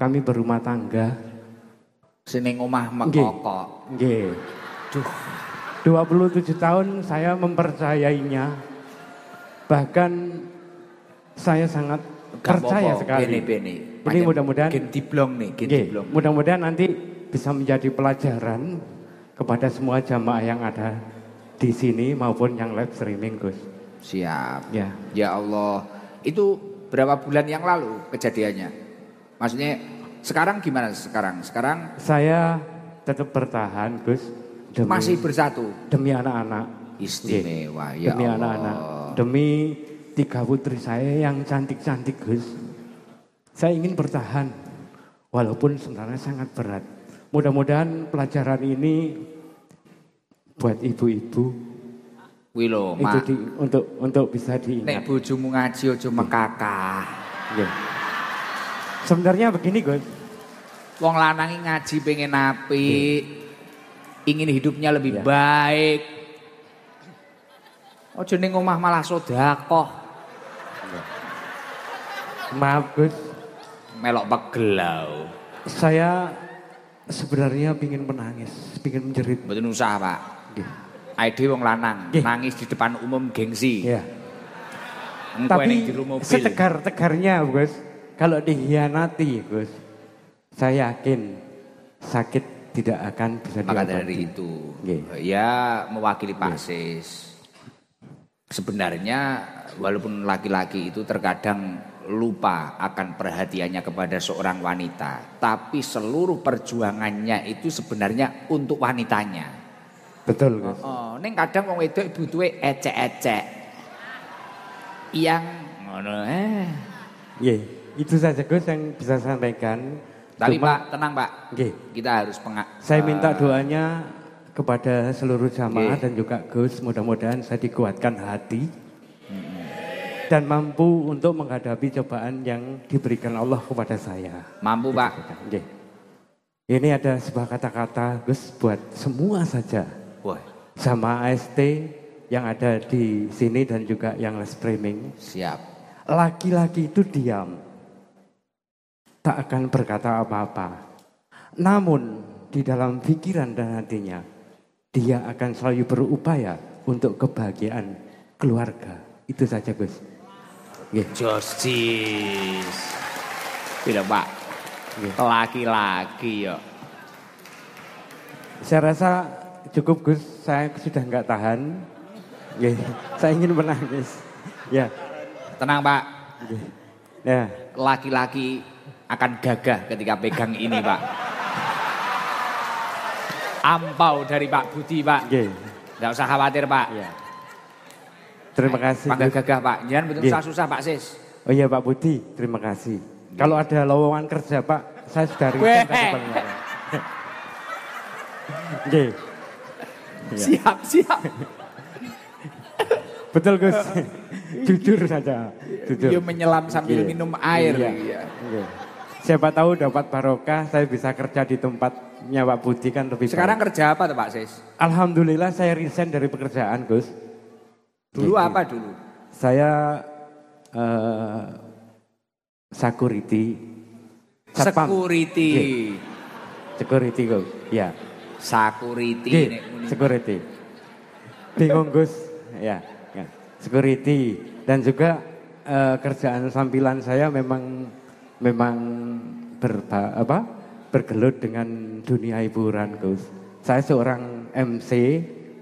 Kami berumah tangga. Sini omah Nggih. mekokok. Nggih. Duh. 27 tahun saya mempercayainya. Bahkan saya sangat Gak percaya apa-apa, sekali. Bene-bene. Ini Pancen mudah-mudahan diblong nih, diblong. mudah-mudahan nanti bisa menjadi pelajaran kepada semua jamaah yang ada di sini maupun yang live streaming Gus. Siap. Ya. Ya Allah. Itu berapa bulan yang lalu kejadiannya? Maksudnya sekarang gimana sekarang? Sekarang Saya tetap bertahan Gus demi masih bersatu. demi anak-anak, Istimewa ya demi anak-anak, demi tiga putri saya yang cantik-cantik Gus. Saya ingin bertahan walaupun sebenarnya sangat berat. Mudah-mudahan pelajaran ini buat ibu-ibu Kuwi lho, itu di, untuk untuk bisa Nek diingat. bojomu ngaji aja mekakah. Iya. Sebenarnya begini Gus, Wong lanangi ngaji pengen apik. Ingin hidupnya lebih Iya. baik. Ojo ning omah malah sedekah, maaf Gus, melok pegelau. saya sebenarnya ingin menangis, ingin menjerit. Mboten usah, Pak. Nggih. Aide wong lanang, Nggih. nangis di depan umum gengsi. Ya. Ning Tapi setegar-tegarnya Gus, kalau dihianati Gus, saya yakin sakit tidak akan bisa Maka diobati. dari itu, Nggih. ya mewakili Pak Sis. Sebenarnya walaupun laki-laki itu terkadang lupa akan perhatiannya kepada seorang wanita, tapi seluruh perjuangannya itu sebenarnya untuk wanitanya. Betul Gus. Oh, neng kadang wong wedok butuhe ecek-ecek. Yang ngono eh. Iya, itu saja Gus yang bisa saya sampaikan. Tapi Cuma- Pak, tenang Pak. Nggih. Kita harus penga Saya minta eh, doanya kepada seluruh jamaah Nggih. dan juga Gus mudah-mudahan saya dikuatkan hati dan mampu untuk menghadapi cobaan yang diberikan Allah kepada saya. mampu Pak. Nggih. Ini ada sebuah kata-kata Gus buat semua saja Wah, sama AST yang ada di sini dan juga yang live streaming. siap. Laki-laki itu diam. Tak akan berkata apa-apa. Namun di dalam pikiran dan hatinya, dia akan selalu berupaya untuk kebahagiaan keluarga. Itu saja Gus. Nggih. Justice. Tidak Pak. Laki-laki yo. Saya rasa cukup Gus, saya sudah nggak tahan. Nggih. Saya ingin menangis. Ya, Tenang Pak. Ya. laki-laki akan gagah ketika pegang ini Pak. Ampau dari Pak Budi Pak. Enggak usah khawatir Pak. Iya. Terima kasih. Gus. gagah Pak. Jangan betul susah-susah Pak Sis. Oh iya Pak Budi, terima kasih. Kalau ada lowongan kerja Pak, saya sudah resign tadi Pak. [LAUGHS] Nggih. Iya. Siap, siap. Betul Gus. [LAUGHS] Jujur saja. Jujur. Dia menyelam sambil Iya. minum air. Iya. Iya. Siapa tahu dapat barokah, saya bisa kerja di tempatnya Pak Budi kan lebih Sekarang baik. kerja apa tuh Pak Sis? Alhamdulillah saya resign dari pekerjaan Gus. Dulu Iya. apa dulu? Saya eh security. Satpam. Security. Nggih. Security Gus. Ya. Security. Nggih, nek muni. security. Bingung Gus. Ya, ya. Security dan juga eh, kerjaan sambilan saya memang memang berba, apa? bergelut dengan dunia hiburan Gus. Saya seorang MC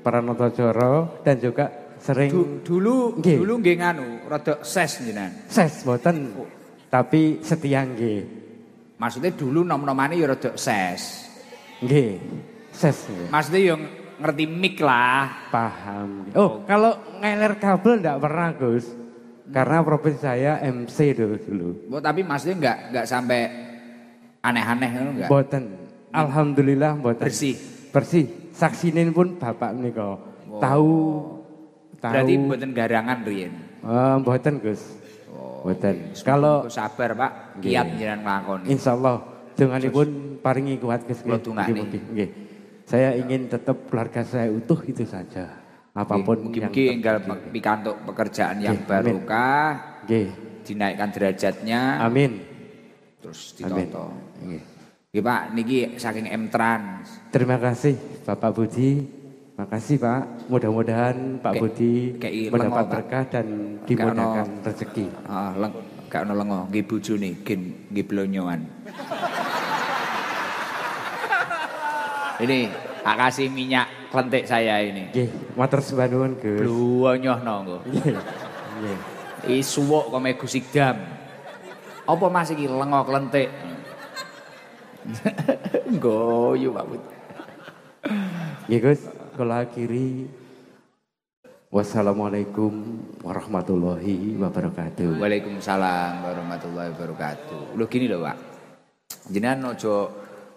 Pranoto Joro dan juga sering Du- dulu Nggih. dulu nggih nganu rada ses jenengan. ses boten tapi setia nggih. Maksudnya dulu nom-nomane ya rada ses. Nggih. Ses nggih. Maksudnya yang ngerti mic lah. Paham. Oh, kalau ngeler kabel enggak pernah, Gus. Karena profesi saya MC dulu dulu. Oh, tapi maksudnya enggak enggak sampai aneh-aneh enggak? Boten. Alhamdulillah boten. Bersih. Bersih. Saksinin pun bapak nika. Tahu tahu. Berarti mboten garangan riyen. Eh, boten, Gus. Boten. Kalau Kok sabar, Pak. Kiat jenengan nglakoni. insyaallah denganipun paringi kuat Gus. Nggih. Saya ingin tetap keluarga saya utuh itu saja. Apa pun yang Mungkin enggal pikantuk pekerjaan yang amin. barokah, Nggih. dinaikkan derajatnya, Amin. terus ditoto. Nggih. Nggih, Pak, niki saking M Trans. Terima kasih Bapak Budi. Makasih Pak. Mudah-mudahan Pak Kayak- Budi kayak mendapat lengo, berkah dan dimudahkan rezeki. Ah, leng, gak ono lengo, nggih bojone, gen nggih blonyoan. [LAUGHS] ini tak kasih minyak klentik saya ini. Nggih, matur nuwun, Gus. Blonyohno nggo. Nggih. Nggih. I suwuk kome gusigdam. Apa Mas iki lengo klentik? [LAUGHS] Nggoyo Pak Budi. Nggih, Gus. Kula akhiri Wassalamualaikum warahmatullahi wabarakatuh. Waalaikumsalam warahmatullahi wabarakatuh. Lho gini lho, Pak. Jenengan ojo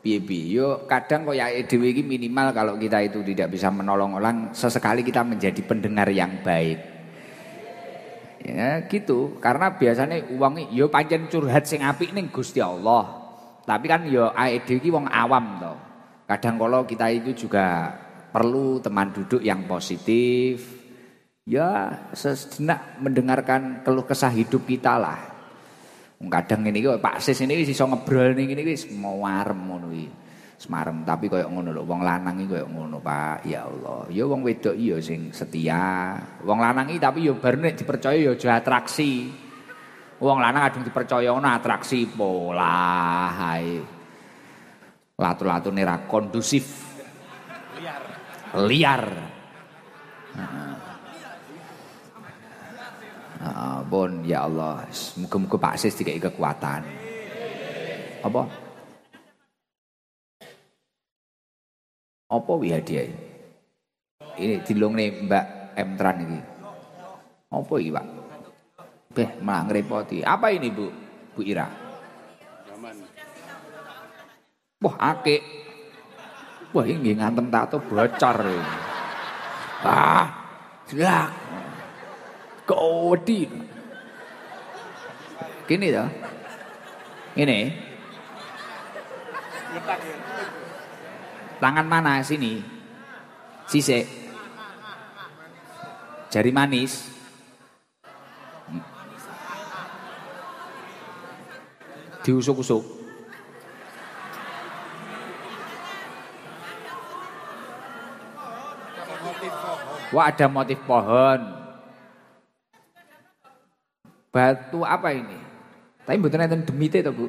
piye-piye. Yo kadang kok ya dhewe iki minimal kalau kita itu tidak bisa menolong orang, sesekali kita menjadi pendengar yang baik. Ya gitu, karena biasanya uang yo pancen curhat sing apik ning Gusti Allah. Tapi kan yo awake dhewe iki awam to. Kadang kalau kita itu juga perlu teman duduk yang positif, ya sejenak mendengarkan keluh kesah hidup kita lah. Kadang ini kok Pak Sis ini wis iso ngebrol ning ngene wis mau warem ngono iki. Semarem tapi koyo ngono lho wong lanang iki koyo ngono Pak. Ya Allah. Ya wong wedok iya sing setia. Wong lanang iki tapi ya bar nek dipercaya ya aja atraksi. Wong lanang kadung dipercaya ngono atraksi pola hae. Latu-latune ra kondusif. Liar. Liar. Ampun ya Allah, muga-muga Pak Sis dikai kekuatan. Apa? Apa wi hadiah? Ini dilung nih Mbak M Tran ini. Apa iki Pak? Beh, malah ngerepoti. Apa ini Bu? Bu Ira? Wah, akik. Wah, ini ngantem tato bocor ini. Ah, jelak. Kodi. Gini toh. Ini. Tangan mana sini? Sisik. Jari manis. Diusuk-usuk. Wah ada motif pohon. Batu apa ini? Tapi mboten enten demite to, Bu.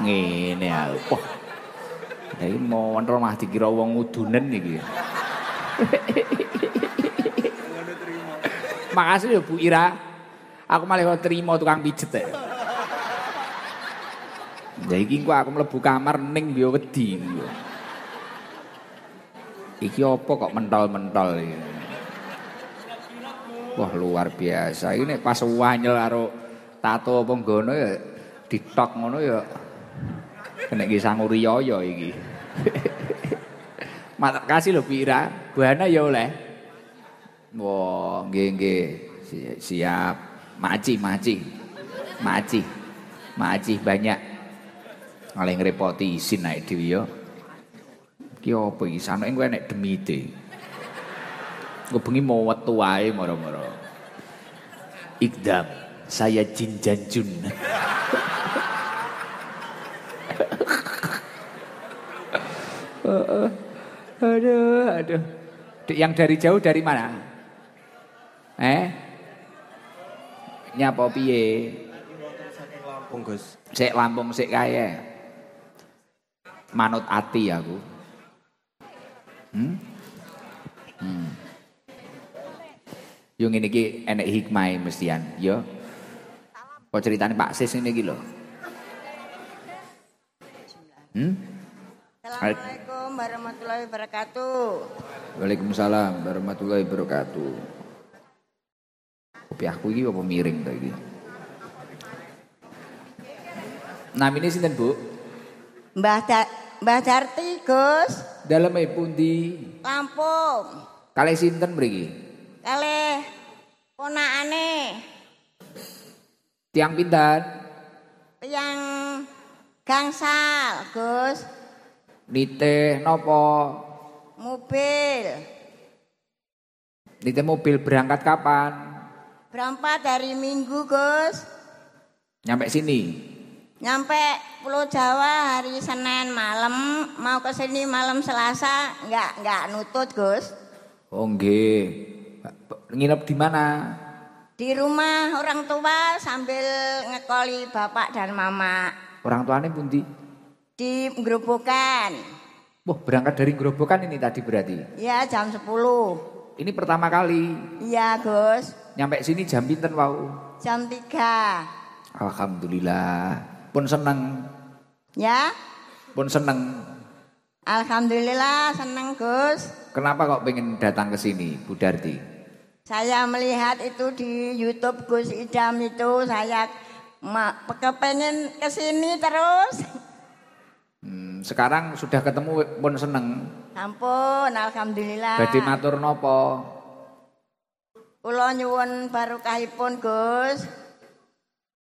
Ngene aku. Wah. Iki montor mah dikira wong udunen iki. Makasih ya Bu Ira. Aku malah kok terima tukang pijet ya. Ya aku mlebu kamar ning yo wedi. Iki apa kok mentol-mentol. Wah luar biasa. Ini pas wanyel karo tato apa ngono ya ditok ngono ya kena iki sangu riyaya iki. [LAUGHS] Makasih lho Pira. Buana ya oleh. Wah, nggih nggih. Si- Siap. Maci, maci. Maci. Maci banyak. Malah ngrepoti isin naik dhewe ya. Ki apa iki? Sanake kowe nek demite. Gue bengi mau wetu wae moro-moro. Ikdam, saya Jin Janjun. aduh, aduh. Dek, Yang dari jauh dari mana? Eh? Nyapa piye? Lampung Gus. Sik Lampung sik kaya. Manut ati aku. Hmm? Hmm. Yo ngene iki enek hikmah mestian, yo. Kok ceritane Pak Sis ngene iki lho. Hmm? Assalamualaikum warahmatullahi wabarakatuh. Waalaikumsalam warahmatullahi wabarakatuh. Kopi aku iki apa miring to iki? Namine sinten, Bu? Mbah Mbah Darti, Gus. Daleme pundi? Lampung. Kalih sinten mriki? Kalih ponakane Tiang pindan? yang gangsal, Gus. Nitih napa? Mobil. Nitih mobil berangkat kapan? Berempat dari Minggu, Gus. Nyampe sini. Nyampe Pulau Jawa hari Senin malam, mau ke sini malam Selasa, enggak enggak nutut, Gus. Oh nggih. Nginep di mana? Di rumah orang tua sambil ngekoli bapak dan mama. Orang tuane pundi? Di Gerobokan. Wah, berangkat dari Grobogan ini tadi berarti. Ya jam 10. Ini pertama kali. Iya Gus. Nyampe sini jam pinten wau? Jam 3. Alhamdulillah. Pun seneng, Ya. pun seneng. Alhamdulillah seneng Gus. Kenapa kok pengen datang ke sini, Bu Darti? Saya melihat itu di YouTube Gus Idam itu saya kepengen ke sini terus. Hmm, sekarang sudah ketemu pun seneng. Ampun, alhamdulillah. Badhe matur napa? Kula nyuwun barokahipun Gus.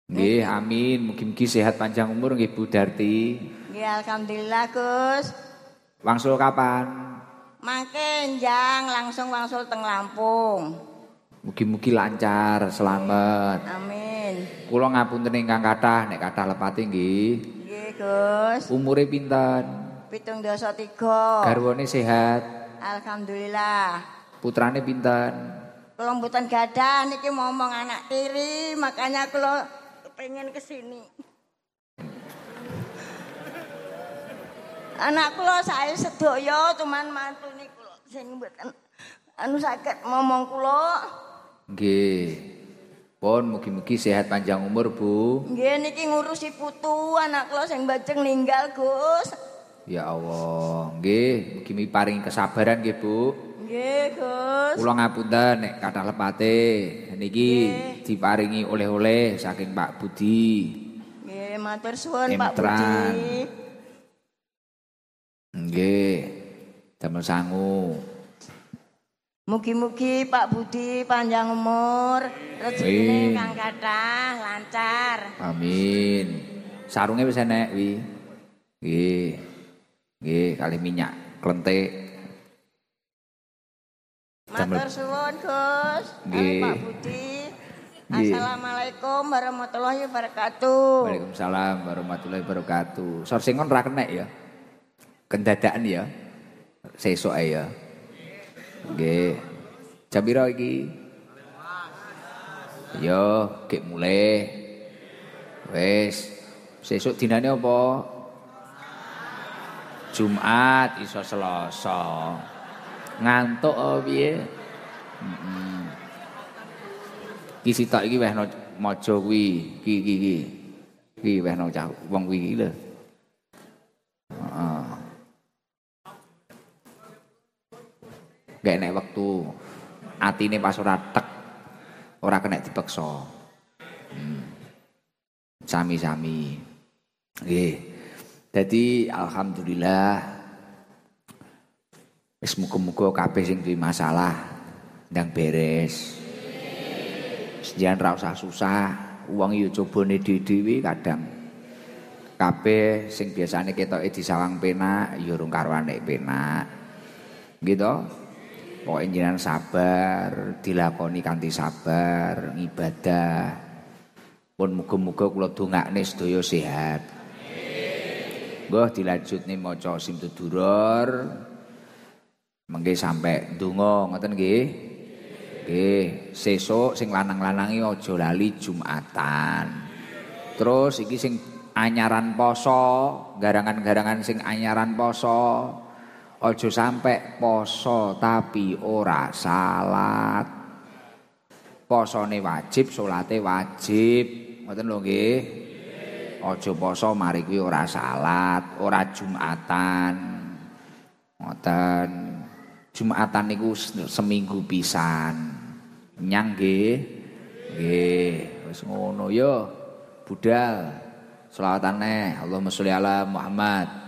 Nggih, amin. Mugi-mugi sehat panjang umur nggih Bu Darti. Nggih alhamdulillah Gus. Wangsul kapan? Mangke njang langsung wangsul teng Lampung. Mugi-mugi lancar, selamat. Amin. Kula ngapunten ingkang kathah nek kathah lepate nggih. Nggih Gus. Umure pinten? Pitung dosa tiga. Garwane sehat? Alhamdulillah. Putrane pinten? Kalau mboten gadah niki ngomong anak tiri, makanya kalau pengen ke sini. Anak kula saya sedaya cuman mantu lho sing mboten anu sakit ngomong kula. Nggih. Pun mugi-mugi sehat panjang umur, Bu. Nggih niki ngurusi putu anak kula sing bajeng ninggal, Gus. Ya Allah, nggih, mugi-mugi paringi kesabaran nggih, Bu. Nggih, Gus. Kula ngapunten nek kathah lepate niki diparingi oleh-oleh saking Pak Budi. Nggih, matur suwun Pak. Budi. Nggih. Damel sangu. Mugi-mugi Pak Budi panjang umur, rezekine kang kathah, lancar. Amin. Sarunge wis enek wi. Nggih. Nggih, kali minyak klentik. Matur suwun Gus. Pak Budi. Assalamualaikum warahmatullahi wabarakatuh. Waalaikumsalam warahmatullahi wabarakatuh. Sorsingon ra kenek ya. Kendadaan ya. Sesuk ae ya. Nggih. Jam pira iki? Yo, gek mulai. Wes. Sesuk dinane apa? Jumat iso Selasa. Ngantuk oh piye? Heeh. Ki sitok iki wehno maja kuwi, ki ki ki. Ki wehno cah wong kuwi iki lho. Heeh. Gak nek wektu atine pas ora tek ora kena dipeksa. Hmm. Sami-sami. Nggih. Dadi alhamdulillah Wis muga-muga kabeh sing duwe masalah ndang beres. Jangan ra usah susah, wong yo cobane dhewe kadang. Kabeh sing biasane ketoke disawang penak ya urung karwane penak. Gitu. Pokoke jenengan sabar, dilakoni kanthi sabar, ngibadah. Pun muga-muga kula dongakne sedaya sehat. Mbah dilanjutne maca Simtuduror. Mengke sampai ndonga ngoten nggih. Nggih, sesuk sing lanang-lanangi aja lali Jumatan. Terus iki sing anyaran poso, garangan-garangan sing anyaran poso. Aja sampai poso tapi ora salat. Posone wajib, salate wajib. Ngoten lho nggih. Aja poso mari kuwi ora salat, ora Jumatan. Ngoten. Jumatan niku seminggu pisan. Nyang nggih. Nggih, wis ngono yo. Budal. Selawatane Allahumma sholli ala Muhammad.